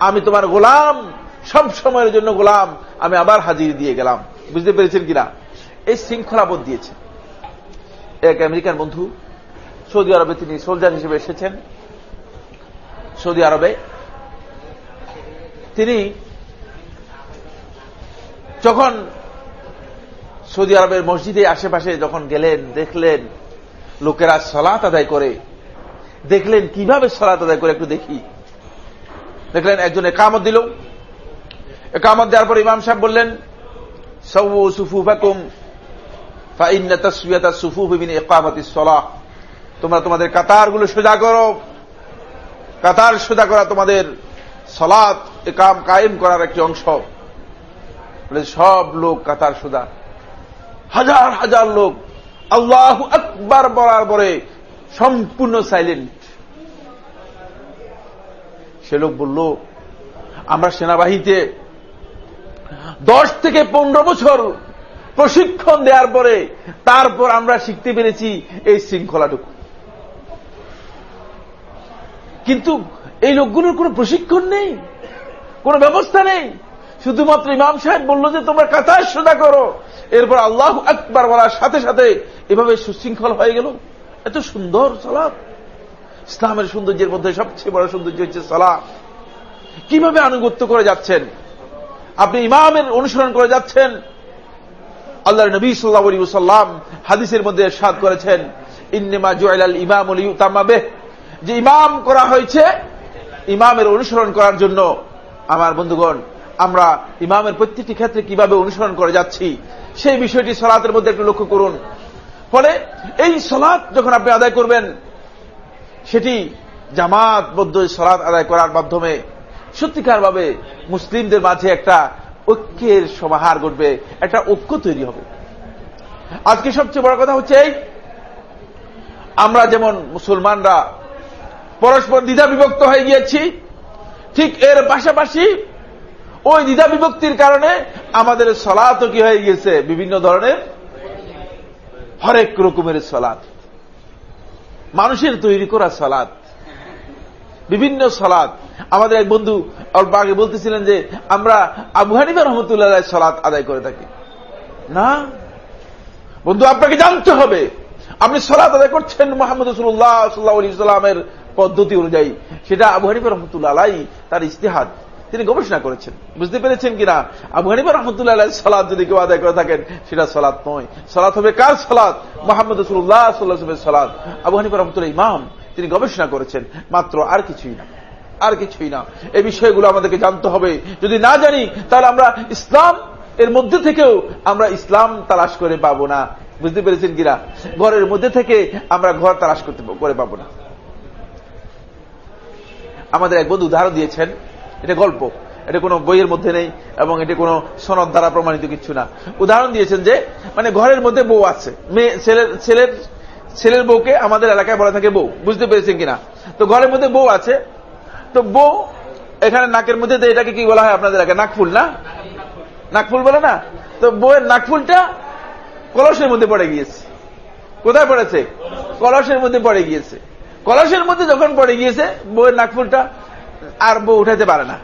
আমি তোমার গোলাম, সব সময়ের জন্য গোলাম, আমি আবার হাজিরি দিয়ে গেলাম। বুঝতে পেরেছেন কিনা? এই শৃঙ্খলাবোধ দিয়েছে। এক আমেরিকান বন্ধু, সৌদি আরবে তিনি সোলজার হিসেবে এসেছেন। সৌদি আরবে তিনি যখন সৌদি আরবের মসজিদে আশেপাশে যখন গেলেন, দেখলেন, লোকেরা সলাত আদায় করে। দেখলেন, কীভাবে সলাত আদায় করে একটু দেখি। দেখলেন, একজন একামত দিল। একামত দেওয়ার পর ইমাম সাহেব বললেন সৌ সুফু ফাকুম সুফু বিভিন্ন একামতি তোমরা তোমাদের কাতারগুলো সোজা করো। কাতার সোজা করা তোমাদের সলাৎ একাম কায়েম করার একটি অংশ। সব লোক কাতার সোজা। হাজার হাজার লোক। আল্লাহ আকবার বলার পরে সম্পূর্ণ সাইলেন্ট সে লোক বলল, আমরা সেনাবাহিনীতে দশ থেকে পনেরো বছর প্রশিক্ষণ দেওয়ার পরে তারপর আমরা শিখতে পেরেছি এই শৃঙ্খলাটুকু। কিন্তু এই লোকগুলোর কোন প্রশিক্ষণ নেই, কোন ব্যবস্থা নেই। শুধুমাত্র ইমাম সাহেব বলল যে, তোমরা কাতার সোজা করো। এরপর আল্লাহ একবার বলার সাথে সাথে এভাবে সুশৃঙ্খল হয়ে গেল। এত সুন্দর সালাদ ইসলামের সৌন্দর্যের মধ্যে সবচেয়ে বড় সৌন্দর্য হচ্ছে সালাদ কীভাবে আনুগত্য করে যাচ্ছেন? আপনি ইমামের অনুসরণ করে যাচ্ছেন। আল্লাহ নবী সাল্লাহ আলী সাল্লাম হাদিসের মধ্যে সাদ করেছেন, ইন্নেমা জুয়াল ইমাম তামাবে যে ইমাম করা হয়েছে, ইমামের অনুসরণ করার জন্য। আমার বন্ধুগণ আমরা ইমামের প্রত্যেকটি ক্ষেত্রে কীভাবে অনুসরণ করে যাচ্ছি, সেই বিষয়টি সলাতের মধ্যে একটু লক্ষ্য করুন। ফলে এই সলাৎ যখন আপনি আদায় করবেন, সেটি জামাতবদ্ধ সলাৎ আদায় করার মাধ্যমে সত্যিকারভাবে মুসলিমদের মাঝে একটা ঐক্যের সমাহার ঘটবে, একটা ঐক্য তৈরি হবে। আজকে সবচেয়ে বড় কথা হচ্ছে এই, আমরা যেমন মুসলমানরা পরস্পর দ্বিধা বিভক্ত হয়ে গিয়েছি, ঠিক এর পাশাপাশি ওই দ্বিধা বিভক্তির কারণে আমাদের সলাৎও কি হয়ে গিয়েছে? বিভিন্ন ধরনের হরেক রকমের সলাৎ। মানুষের তৈরি করা সলাৎ। বিভিন্ন সলাৎ। আমাদের এক বন্ধু অল্প আগে বলতেছিলেন যে, আমরা আবু হানিফা রহমতুল্লাহ সলাৎ আদায় করে থাকি। না? বন্ধু, আপনাকে জানতে হবে, আপনি সলাৎ আদায় করছেন মোহাম্মদ রসুল্লাহ সাল্লাহ আলী সাল্লামের পদ্ধতি অনুযায়ী। সেটা আবু হানিফা রহমতুল্লাহ তার ইস্তেহাদ তিনি গবেষণা করেছেন। বুঝতে পেরেছেন কিনা? আবু হানিফা রহমতুল্লাহ সালাদ যদি কেউ আদায় করে থাকেন, সেটা সলাৎ নয়। সলাৎ হবে কার সলাৎ মোহাম্মদ রসুল্লাহ সাল্লাহ সলাৎ আবু হানিফা রহমতুল্লাহ ইমাম, তিনি গবেষণা করেছেন, মাত্র আর কিছুই না। আর কিছুই না। এই বিষয়গুলো আমাদেরকে জানতে হবে। যদি না জানি, তাহলে আমরা ইসলাম, এর মধ্যে থেকেও আমরা ইসলাম তালাশ করে পাবো না। বুঝতে পেরেছেন কিনা? ঘরের মধ্যে থেকে আমরা ঘর তালাশ করতে করে পাবো না। আমাদের এক বন্ধু উদাহরণ দিয়েছেন। এটা গল্প, এটা কোনো বইয়ের মধ্যে নেই এবং এটা কোনো সনদ দ্বারা প্রমাণিত কিছু না। উদাহরণ দিয়েছেন যে মানে ঘরের মধ্যে বউ আছে। মেয়ে, ছেলের ছেলের ছেলের বউকে আমাদের এলাকায় বলা থাকে বউ। বুঝতে পেরেছেন কিনা? তো ঘরের মধ্যে বউ আছে। তো বউ এখানে নাকের মধ্যে এটাকে কি বলা হয় আপনাদের এলাকায়? নাকফুল না? নাকফুল বলে না? তো বউয়ের নাকফুলটা কলসের মধ্যে পড়ে গিয়েছে। কোথায় পড়েছে? কলসের মধ্যে পড়ে গিয়েছে। কলসের মধ্যে যখন পড়ে গিয়েছে, বউয়ের নাকফুলটা আর বউ উঠাতে পারে না।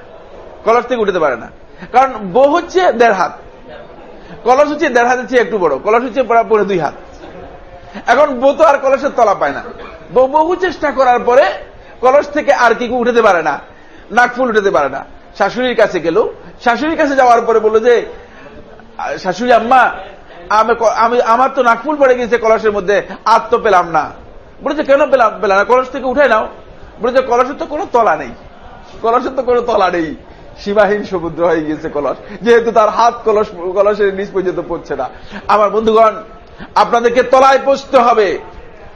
কলস থেকে উঠাতে পারে না। কারণ বউ হচ্ছে দেড় হাত। কলস হচ্ছে দেড় হাতের চেয়ে একটু বড়। কলস হচ্ছে পরে দুই হাত। এখন বউ তো আর কলসের তলা পায় না। বউ বহু চেষ্টা করার পরে কলস থেকে আর কি উঠাতে পারে না। নাকফুল উঠাতে পারে না। শাশুড়ির কাছে গেল। শাশুড়ির কাছে যাওয়ার পরে বলল যে, শাশুড়ি আম্মা, আমি আমার তো নাকফুল পড়ে গেছে কলসের মধ্যে। তো পেলাম না। বলেছে, কেন পেলাম পেলাম না? কলস থেকে উঠে নাও। বলেছে, কলসের তো কোনো তলা নেই। কলসের তো কোনো তলা নেই। সীমাহীন সমুদ্র হয়ে গিয়েছে কলস। যেহেতু তার হাত কলস কলসের নিচ পর্যন্ত পড়ছে না। আমার বন্ধুগণ, আপনাদেরকে তলায় পৌঁছতে হবে।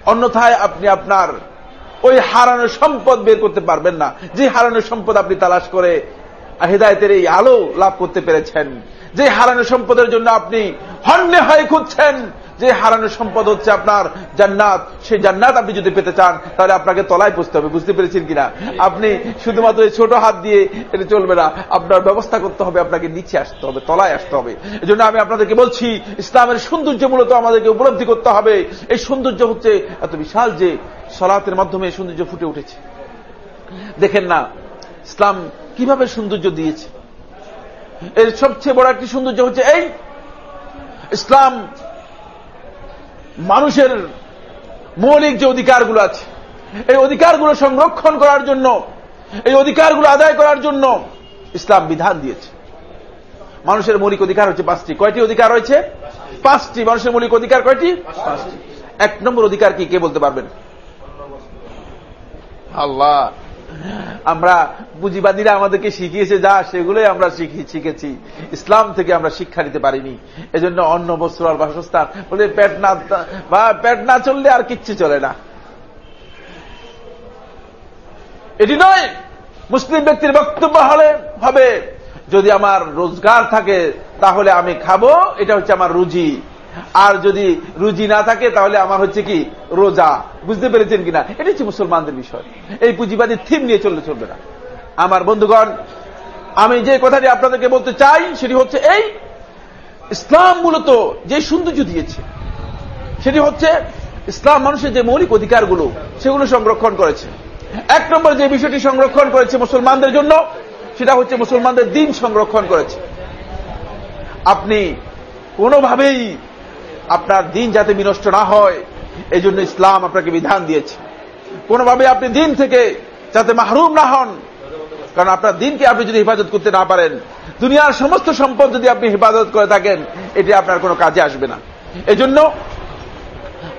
অন্যথায় আপনি আপনার ওই হারানোর সম্পদ বের করতে পারবেন না। যে হারানো সম্পদ আপনি তালাশ করে হেদায়তের এই আলো লাভ করতে পেরেছেন। যে হারানো সম্পদের জন্য আপনি হন্যে হয়ে খুঁজছেন যে হারানো সম্পদ হচ্ছে আপনার জান্নাত, সেই জান্নাত আপনি যদি পেতে চান, তাহলে আপনাকে তলায় পুষতে হবে, বুঝতে পেরেছেন কিনা? আপনি শুধুমাত্র এই ছোট হাত দিয়ে এটা চলবে না, আপনার ব্যবস্থা করতে হবে, আপনাকে নিচে আসতে হবে, তলায় আসতে হবে। এই জন্য আমি আপনাদেরকে বলছি, ইসলামের সৌন্দর্য মূলত আমাদেরকে উপলব্ধি করতে হবে। এই সৌন্দর্য হচ্ছে এত বিশাল যে সলাতের মাধ্যমে সৌন্দর্য ফুটে উঠেছে। দেখেন না, ইসলাম কীভাবে সৌন্দর্য দিয়েছে? এর সবচেয়ে বড় একটি সৌন্দর্য হচ্ছে এই, ইসলাম মানুষের মৌলিক যে অধিকারগুলো আছে এই অধিকারগুলো সংরক্ষণ করার জন্য এই অধিকারগুলো আদায় করার জন্য ইসলাম বিধান দিয়েছে। মানুষের মৌলিক অধিকার হচ্ছে পাঁচটি। কয়টি অধিকার রয়েছে? পাঁচটি। মানুষের মৌলিক অধিকার কয়টি? পাঁচটি। এক নম্বর অধিকার কি? কে বলতে পারবেন? আল্লাহ। আমরা পুঁজিবাদীরা আমাদেরকে শিখিয়েছে, যা সেগুলোই আমরা শিখেছি। ইসলাম থেকে আমরা শিক্ষা নিতে পারিনি। এজন্য অন্ন, বস্ত্র আর বাসস্থান, বলে পেট না, বা পেট না চললে আর কিচ্ছু চলে না। এটি নয়, মুসলিম ব্যক্তির বক্তব্য হলে হবে, যদি আমার রোজগার থাকে, তাহলে আমি খাব, এটা হচ্ছে আমার রুজি। আর যদি রুজি না থাকে, তাহলে আমার হচ্ছে কি, রোজা। বুঝতে পেরেছেন কিনা? এটা হচ্ছে মুসলমানদের বিষয়। এই পুঁজিবাদী থিম নিয়ে চললে চলবে না। আমার বন্ধুগণ, আমি যে কথাটি আপনাদেরকে বলতে চাই, সেটি হচ্ছে এই, ইসলাম মূলত যে সৌন্দর্য দিয়েছে, সেটি হচ্ছে ইসলাম মানুষের যে মৌলিক অধিকারগুলো, সেগুলো সংরক্ষণ করেছে। এক নম্বর যে বিষয়টি সংরক্ষণ করেছে মুসলমানদের জন্য, সেটা হচ্ছে মুসলমানদের দিন সংরক্ষণ করেছে। আপনি কোনোভাবেই আপনার দিন যাতে বিনষ্ট না হয় এই জন্য ইসলাম আপনাকে বিধান দিয়েছে। কোনোভাবে আপনি দিন থেকে যাতে মাহরুম না হন, কারণ আপনার দিনকে আপনি যদি হেফাজত করতে না পারেন, দুনিয়ার সমস্ত সম্পদ যদি আপনি হেফাজত করে থাকেন, এটি আপনার কোনো কাজে আসবে না। এজন্য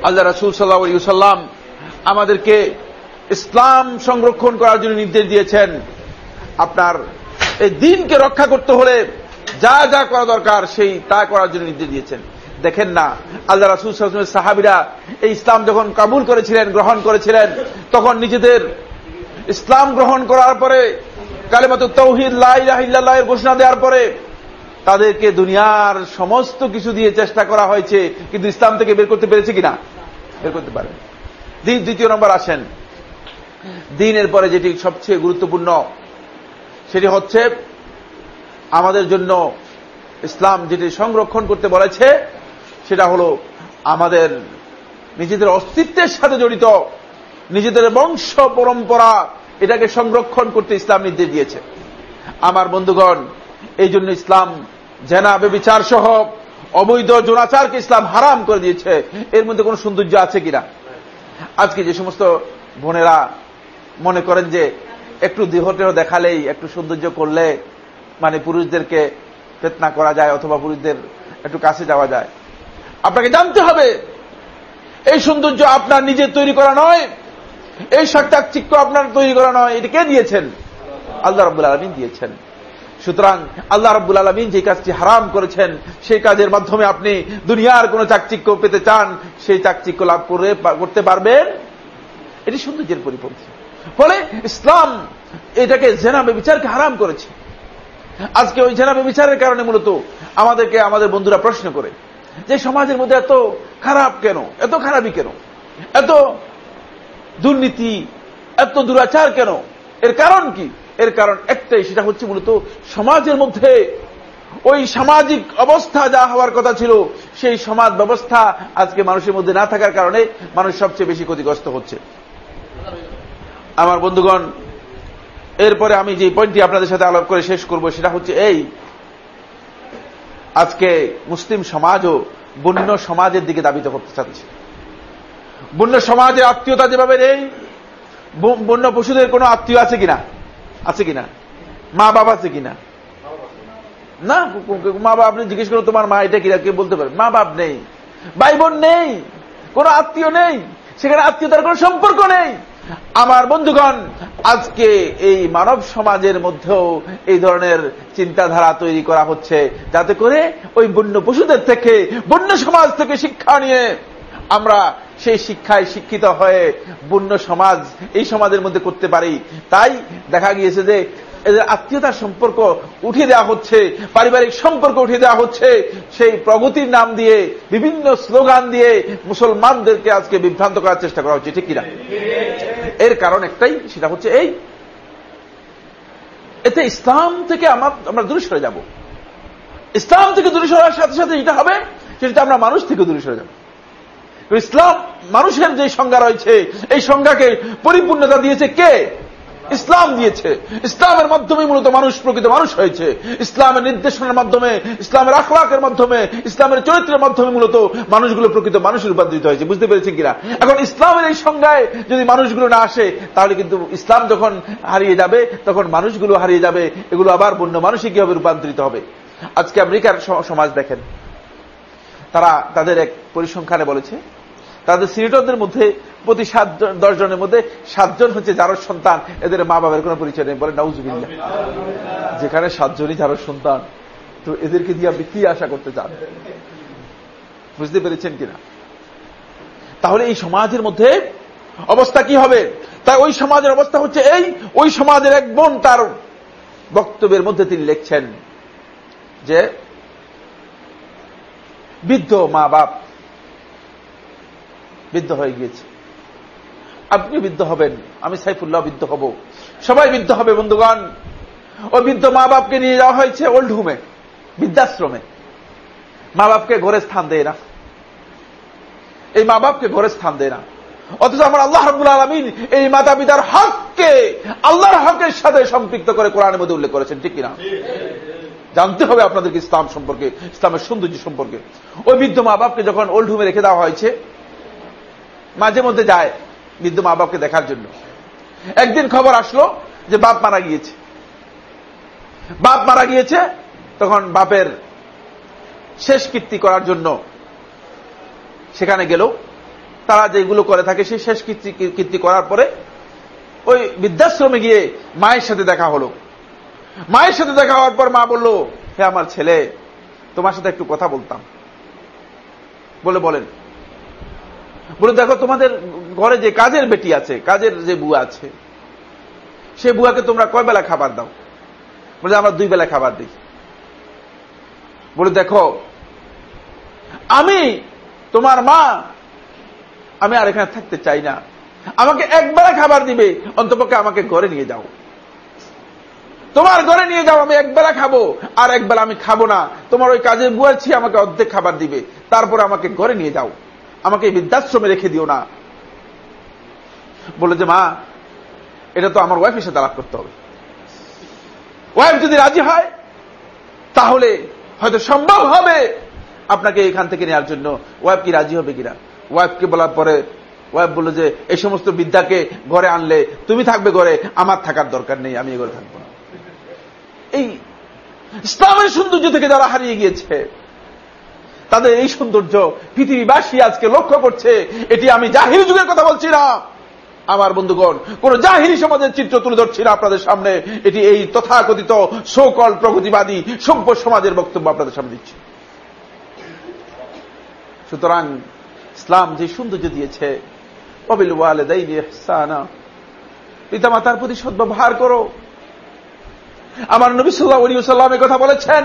আল্লাহ রাসুল সাল্লাহ সাল্লাম আমাদেরকে ইসলাম সংরক্ষণ করার জন্য নির্দেশ দিয়েছেন। আপনার এই দিনকে রক্ষা করতে হলে যা যা করা দরকার, সেই তা করার জন্য নির্দেশ দিয়েছেন। দেখেন না। আল্লাহ রাসুল সাহাবিরা এই ইসলাম যখন কাবুল করেছিলেন, গ্রহণ করেছিলেন, তখন নিজেদের ইসলাম গ্রহণ করার পরে কালেমাত তৌহিদ লাইল্লাহ এর ঘোষণা দেওয়ার পরে তাদেরকে দুনিয়ার সমস্ত কিছু দিয়ে চেষ্টা করা হয়েছে, কিন্তু ইসলাম থেকে বের করতে পেরেছে কিনা? বের করতে পারে দ্বিতীয় নম্বর আসেন। দিনের পরে যেটি সবচেয়ে গুরুত্বপূর্ণ, সেটি হচ্ছে আমাদের জন্য ইসলাম যেটি সংরক্ষণ করতে বলেছে সেটা হল আমাদের নিজেদের অস্তিত্বের সাথে জড়িত, নিজেদের বংশ পরম্পরা, এটাকে সংরক্ষণ করতে ইসলাম নির্দেশ দিয়েছে। আমার বন্ধুগণ, এই জন্য ইসলাম জেনা বেবিচার সহ অবৈধ জোনাচারকে ইসলাম হারাম করে দিয়েছে। এর মধ্যে কোন সৌন্দর্য আছে কিনা? আজকে যে সমস্ত বোনেরা মনে করেন যে একটু দেহটেহ দেখালেই, একটু সৌন্দর্য করলে মানে পুরুষদেরকে ফেতনা করা যায় অথবা পুরুষদের একটু কাছে যাওয়া যায়। আপনাকে জানতে হবে। এই সৌন্দর্য আপনার নিজের তৈরি করা নয়, এই চিক্ষ আপনার তৈরি করা নয়। এটা কে দিয়েছেন? আল্লাহ রব্বুল আলমিন দিয়েছেন। সুতরাং আল্লাহ রব্বুল আলমিন যে কাজটি হারাম করেছেন, সেই কাজের মাধ্যমে আপনি দুনিয়ার কোন চাকচিক্য পেতে চান, সেই চাকচিক্য লাভ করে করতে পারবেন। এটি সৌন্দর্যের পরিপন্থী। ফলে ইসলাম এটাকে জেনাবে বিচারকে হারাম করেছে। আজকে ওই জেনাবে বিচারের কারণে মূলত আমাদেরকে, আমাদের বন্ধুরা প্রশ্ন করে। যে সমাজের মধ্যে এত খারাপ কেন? এত খারাপই কেন? এত দুর্নীতি, এত দুরাচার কেন? এর কারণ কি? এর কারণ একটাই, সেটা হচ্ছে মূলত সমাজের মধ্যে ওই সামাজিক অবস্থা যা হওয়ার কথা ছিল, সেই সমাজ ব্যবস্থা আজকে মানুষের মধ্যে না থাকার কারণে মানুষ সবচেয়ে বেশি ক্ষতিগ্রস্ত হচ্ছে। আমার বন্ধুগণ, এরপরে আমি যে পয়েন্টটি আপনাদের সাথে আলাপ করে শেষ করব, সেটা হচ্ছে এই আজকে মুসলিম সমাজও বন্য সমাজের দিকে দাবিত করতে চাচ্ছে। বন্য সমাজের আত্মীয়তা যেভাবে নেই বন্য পশুদের কোনো আত্মীয় আছে কিনা? আছে কিনা? মা বাবা আছে কিনা? না মা বাবা আপনি জিজ্ঞেস করুন, তোমার মা এটা কিনা? কে বলতে পারে। মা বাপ নেই, ভাই বোন নেই, কোন আত্মীয় নেই, সেখানে আত্মীয়তার কোন সম্পর্ক নেই। আমার বন্ধুগণ, আজকে এই মানব সমাজের মধ্যেও এই ধরনের চিন্তাধারা তৈরি করা হচ্ছে। যাতে করে ওই বন্য পশুদের থেকে, বন্য সমাজ থেকে শিক্ষা নিয়ে আমরা সেই শিক্ষায় শিক্ষিত হয়ে বন্য সমাজ এই সমাজের মধ্যে করতে পারি। তাই দেখা গিয়েছে যে এদের আত্মীয়তার সম্পর্ক উঠিয়ে দেওয়া হচ্ছে, পারিবারিক সম্পর্ক উঠিয়ে দেওয়া হচ্ছে, সেই প্রগতির নাম দিয়ে, বিভিন্ন স্লোগান দিয়ে মুসলমানদেরকে আজকে বিভ্রান্ত করার চেষ্টা করা হচ্ছে, ঠিক কিনা? এর কারণ একটাই, সেটা হচ্ছে এই। এতে ইসলাম থেকে আমরা দূরে সরে যাব। ইসলাম থেকে দূরে সরার সাথে সাথে যেটা হবে, সেটা আমরা মানুষ থেকে দূরে সরে যাব। ইসলাম মানুষের যে সংজ্ঞা রয়েছে, এই সংজ্ঞাকে পরিপূর্ণতা দিয়েছে কে? ইসলাম দিয়েছে। ইসলামের মাধ্যমে মূলত মানুষ প্রকৃত মানুষ হয়েছে। ইসলামের নির্দেশনার মাধ্যমে, ইসলামের আখলাকের মাধ্যমে, ইসলামের চরিত্রের মাধ্যমে মূলত মানুষগুলো প্রকৃত মানুষের রূপান্তরিত হয়েছে। বুঝতে পেরেছেন কিনা? এখন ইসলামের এই সংজ্ঞায় যদি মানুষগুলো না আসে, তাহলে কিন্তু ইসলাম যখন হারিয়ে যাবে, তখন মানুষগুলো হারিয়ে যাবে। এগুলো আবার বন্য মানুষই কীভাবে রূপান্তরিত হবে? আজকে আমেরিকার সমাজ দেখেন। তারা তাদের এক পরিসংখ্যানে বলেছে তাদের সিনেটরদের মধ্যে প্রতি সাত দশ জনের মধ্যে সাতজন হচ্ছে যারোর সন্তান। এদের মা বাবার কোন পরিচয় নেই, বলে নাউজুবিল্লা যেখানে সাতজনই যারোর সন্তান। তো এদেরকে দিয়ে আপনি কি আশা করতে চান? বুঝতে পেরেছেন কিনা? তাহলে এই সমাজের মধ্যে অবস্থা কি হবে? তাই ওই সমাজের অবস্থা হচ্ছে এই, ওই সমাজের এক বোন তার বক্তব্যের মধ্যে তিনি লিখছেন যে, বৃদ্ধ মা বাপ বৃদ্ধ হয়ে গিয়েছে। আপনি বৃদ্ধ হবেন, আমি সাইফুল্লাহ বৃদ্ধ হব। সবাই বৃদ্ধ হবে, বন্ধুগণ। ও বৃদ্ধ মা বাপকে নিয়ে যাওয়া হয়েছে ওল্ড হোমে, বৃদ্ধাশ্রমে। মা বাপকে ঘরে স্থান দেয় না। এই মা বাপকে ঘরে স্থান দেয় না। অথচ আমার আল্লাহ রবুল আলমিন এই মাতা পিতার হককে, আল্লাহর হকের সাথে সম্পৃক্ত করে কোরআনের মধ্যে উল্লেখ করেছেন, ঠিক কিনা? জানতে হবে আপনাদেরকে ইসলাম সম্পর্কে, ইসলামের সৌন্দর্য সম্পর্কে। ওই বৃদ্ধ মা বাপকে যখন ওল্ড হোমে রেখে দেওয়া হয়েছে মাঝে মধ্যে যায় বৃদ্ধ মা বাপকে দেখার জন্য। একদিন খবর আসলো যে বাপ মারা গিয়েছে। বাপ মারা গিয়েছে, তখন বাপের শেষ কীর্তি করার জন্য সেখানে গেল। তারা যেগুলো করে থাকে সেই শেষ কীর্তি কীর্তি করার পরে ওই বৃদ্ধাশ্রমে গিয়ে মায়ের সাথে দেখা হলো। মায়ের সাথে দেখা হওয়ার পর মা বলল, হে আমার ছেলে, তোমার সাথে একটু কথা বলতাম। বলে বলেন বলে, দেখো, তোমাদের ঘরে যে কাজের বেটি আছে, কাজের যে বুয়া আছে, সে বুয়াকে তোমরা কয় বেলা খাবার দাও? বলে, আমরা দুই বেলা খাবার দিই। বলে, দেখো, আমি, তোমার মা, আমি আর এখানে থাকতে চাই না। আমাকে একবেলা খাবার দিবে, অন্তপক্ষে আমাকে ঘরে নিয়ে যাও। তোমার ঘরে নিয়ে যাও, আমি একবেলা খাব, আর একবেলা আমি খাব না। তোমার ওই কাজে বুয়াছি আমাকে অর্ধেক খাবার দিবে, তারপরে আমাকে ঘরে নিয়ে যাও। আমাকে বৃদ্ধাশ্রমে রেখে দিও না। বলে যে, মা, এটা তো আমার ওয়াইফের সাথে আলাপ করতে হবে। ওয়াইফ যদি রাজি হয়, তাহলে হয়তো সম্ভব হবে আপনাকে এখান থেকে নেওয়ার জন্য। ওয়াইফ কি রাজি হবে কিনা? ওয়াইফকে বলার পরে ওয়াইফ বলল যে, এই সমস্ত বিদ্যাকে ঘরে আনলে তুমি থাকবে ঘরে, আমার থাকার দরকার নেই, আমি এ ঘরে থাকব না। এই ইসলামের সৌন্দর্য থেকে যারা হারিয়ে গিয়েছে তাদের এই সৌন্দর্য পৃথিবীবাসী আজকে লক্ষ্য করছে, এটি আমি জাহির যুগের কথা বলছি না। আমার বন্ধুগণ, কোন জাহিরি সমাজের চিত্র তুলে ধরছি না আপনাদের সামনে। এটি এই তথাকথিত সকল প্রগতিবাদী সভ্য সমাজের বক্তব্য আপনাদের সামনে দিচ্ছি। সুতরাং ইসলাম যে সৌন্দর্য দিয়েছে অবিল পিতামাতার প্রতি সদ্ব্যবহার করো। আমার নবী সাল্লাহ সাল্লাম কথা বলেছেন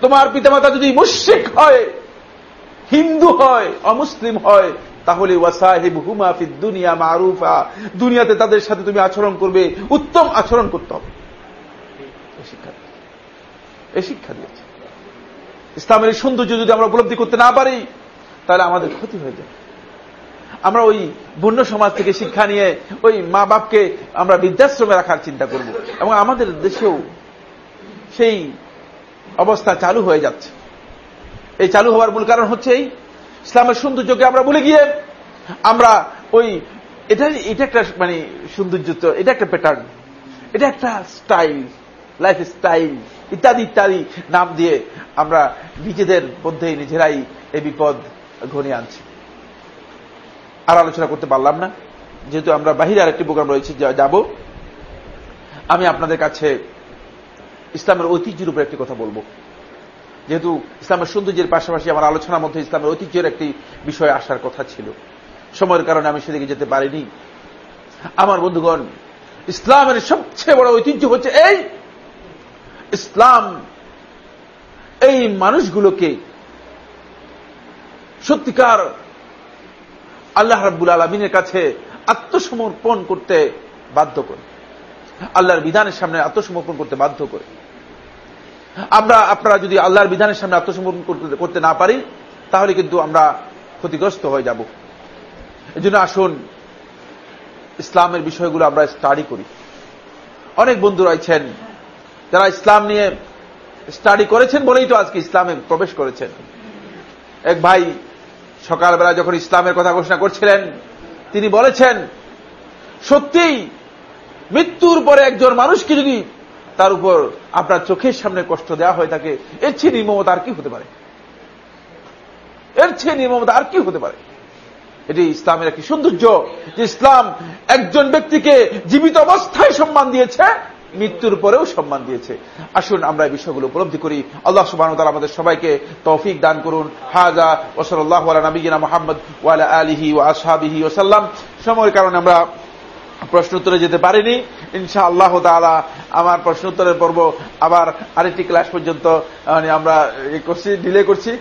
তোমার পিতামাতা যদি মুশ্রিক হয়, হিন্দু হয়, অমুসলিম হয়, তাহলে ওয়াসাহেব হুমাফি দুনিয়া মারুফা। দুনিয়াতে তাদের সাথে তুমি আচরণ করবে, উত্তম আচরণ করতে হবে। এই শিক্ষা দিয়েছে। ইসলামের সৌন্দর্য যদি আমরা উপলব্ধি করতে না পারি, তাহলে আমাদের ক্ষতি হয়ে যায় আমরা ওই বন্য সমাজ থেকে শিক্ষা নিয়ে ওই মা বাপকে আমরা বৃদ্ধাশ্রমে রাখার চিন্তা করব। এবং আমাদের দেশেও সেই অবস্থা চালু হয়ে যাচ্ছে। এই চালু হওয়ার মূল কারণ হচ্ছে এই ইসলামের সৌন্দর্যকে আমরা ভুলে গিয়ে আমরা ওই এটা এটা একটা মানে সৌন্দর্য এটা একটা প্যাটার্ন এটা একটা স্টাইল লাইফ স্টাইল ইত্যাদি ইত্যাদি নাম দিয়ে আমরা নিজেদের মধ্যেই, নিজেরাই এই বিপদ ঘনিয়ে আনছি। আর আলোচনা করতে পারলাম না, যেহেতু আমরা বাহিরে আরেকটি প্রোগ্রাম রয়েছে যাব। আমি আপনাদের কাছে ইসলামের ঐতিহ্যের উপর একটি কথা বলব। যেহেতু ইসলামের সৌন্দর্যের পাশাপাশি আমার আলোচনার মধ্যে ইসলামের ঐতিহ্যের একটি বিষয় আসার কথা ছিল। সময়ের কারণে আমি সেদিকে যেতে পারিনি। আমার বন্ধুগণ, ইসলামের সবচেয়ে বড় ঐতিহ্য হচ্ছে এই ইসলাম। এই মানুষগুলোকে সত্যিকার আল্লাহ রাব্বুল আলমিনের কাছে আত্মসমর্পণ করতে বাধ্য করে। আল্লাহর বিধানের সামনে আত্মসমর্পণ করতে বাধ্য করে। আমরা, আপনারা যদি আল্লাহর বিধানের সামনে আত্মসমর্পণ করতে না পারি, তাহলে কিন্তু আমরা ক্ষতিগ্রস্ত হয়ে যাব। এই জন্য আসুন, ইসলামের বিষয়গুলো আমরা স্টাডি করি। অনেক বন্ধু রয়েছেন, যারা ইসলাম নিয়ে স্টাডি করেছেন বলেই তো আজকে ইসলামে প্রবেশ করেছেন। এক ভাই সকালবেলা যখন ইসলামের কথা ঘোষণা করছিলেন, তিনি বলেছেন, সত্যিই মৃত্যুর পরে একজন মানুষকে যদি তার উপর আপনার চোখের সামনে কষ্ট দেওয়া হয়ে থাকে, এর চেয়ে নির্মমতা আর কি হতে পারে? এর চেয়ে নির্মমতা আর কি হতে পারে? এটি ইসলামের একটি সৌন্দর্য, যে ইসলাম একজন ব্যক্তিকে জীবিত অবস্থায় সম্মান দিয়েছে, মৃত্যুর পরেও সম্মান দিয়েছে। আসুন আমরা এই বিষয়গুলো উপলব্ধি করি। আল্লাহ সুবাহ আমাদের সবাইকে তৌফিক দান করুন। হাজা ওসল্লাহ নবীনা মোহাম্মদ ওয়ালা আলিহি ও আসহাবিহি ওসাল্লাম সময়ের কারণে আমরা প্রশ্ন উত্তরে যেতে পারিনি। ইনশা আল্লাহ তালা আমার প্রশ্ন উত্তরের পর্ব আবার আরেকটি ক্লাস পর্যন্ত মানে আমরা করছি ডিলে করছি।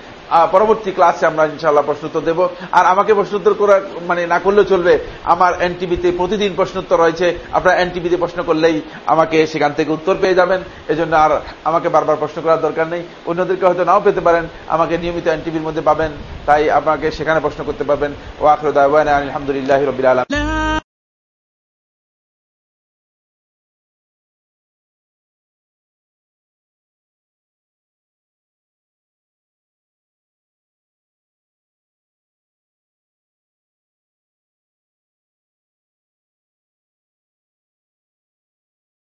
পরবর্তী ক্লাসে আমরা ইনশাল্লাহ প্রশ্নোত্তর দেব। আর আমাকে প্রশ্নোত্তর করা মানে না করলেও চলবে। আমার এনটিভিতে প্রতিদিন প্রশ্নোত্তর রয়েছে। আপনারা এনটিভিতে প্রশ্ন করলেই আমাকে সেখান থেকে উত্তর পেয়ে যাবেন। এজন্য আর আমাকে বারবার প্রশ্ন করার দরকার নেই। অন্যদেরকে হয়তো নাও পেতে পারেন। আমাকে নিয়মিত এনটিভির মধ্যে পাবেন। তাই আপনাকে সেখানে প্রশ্ন করতে পারবেন। ও আখরুদ্দাহ আলহামদুলিল্লাহ রবিল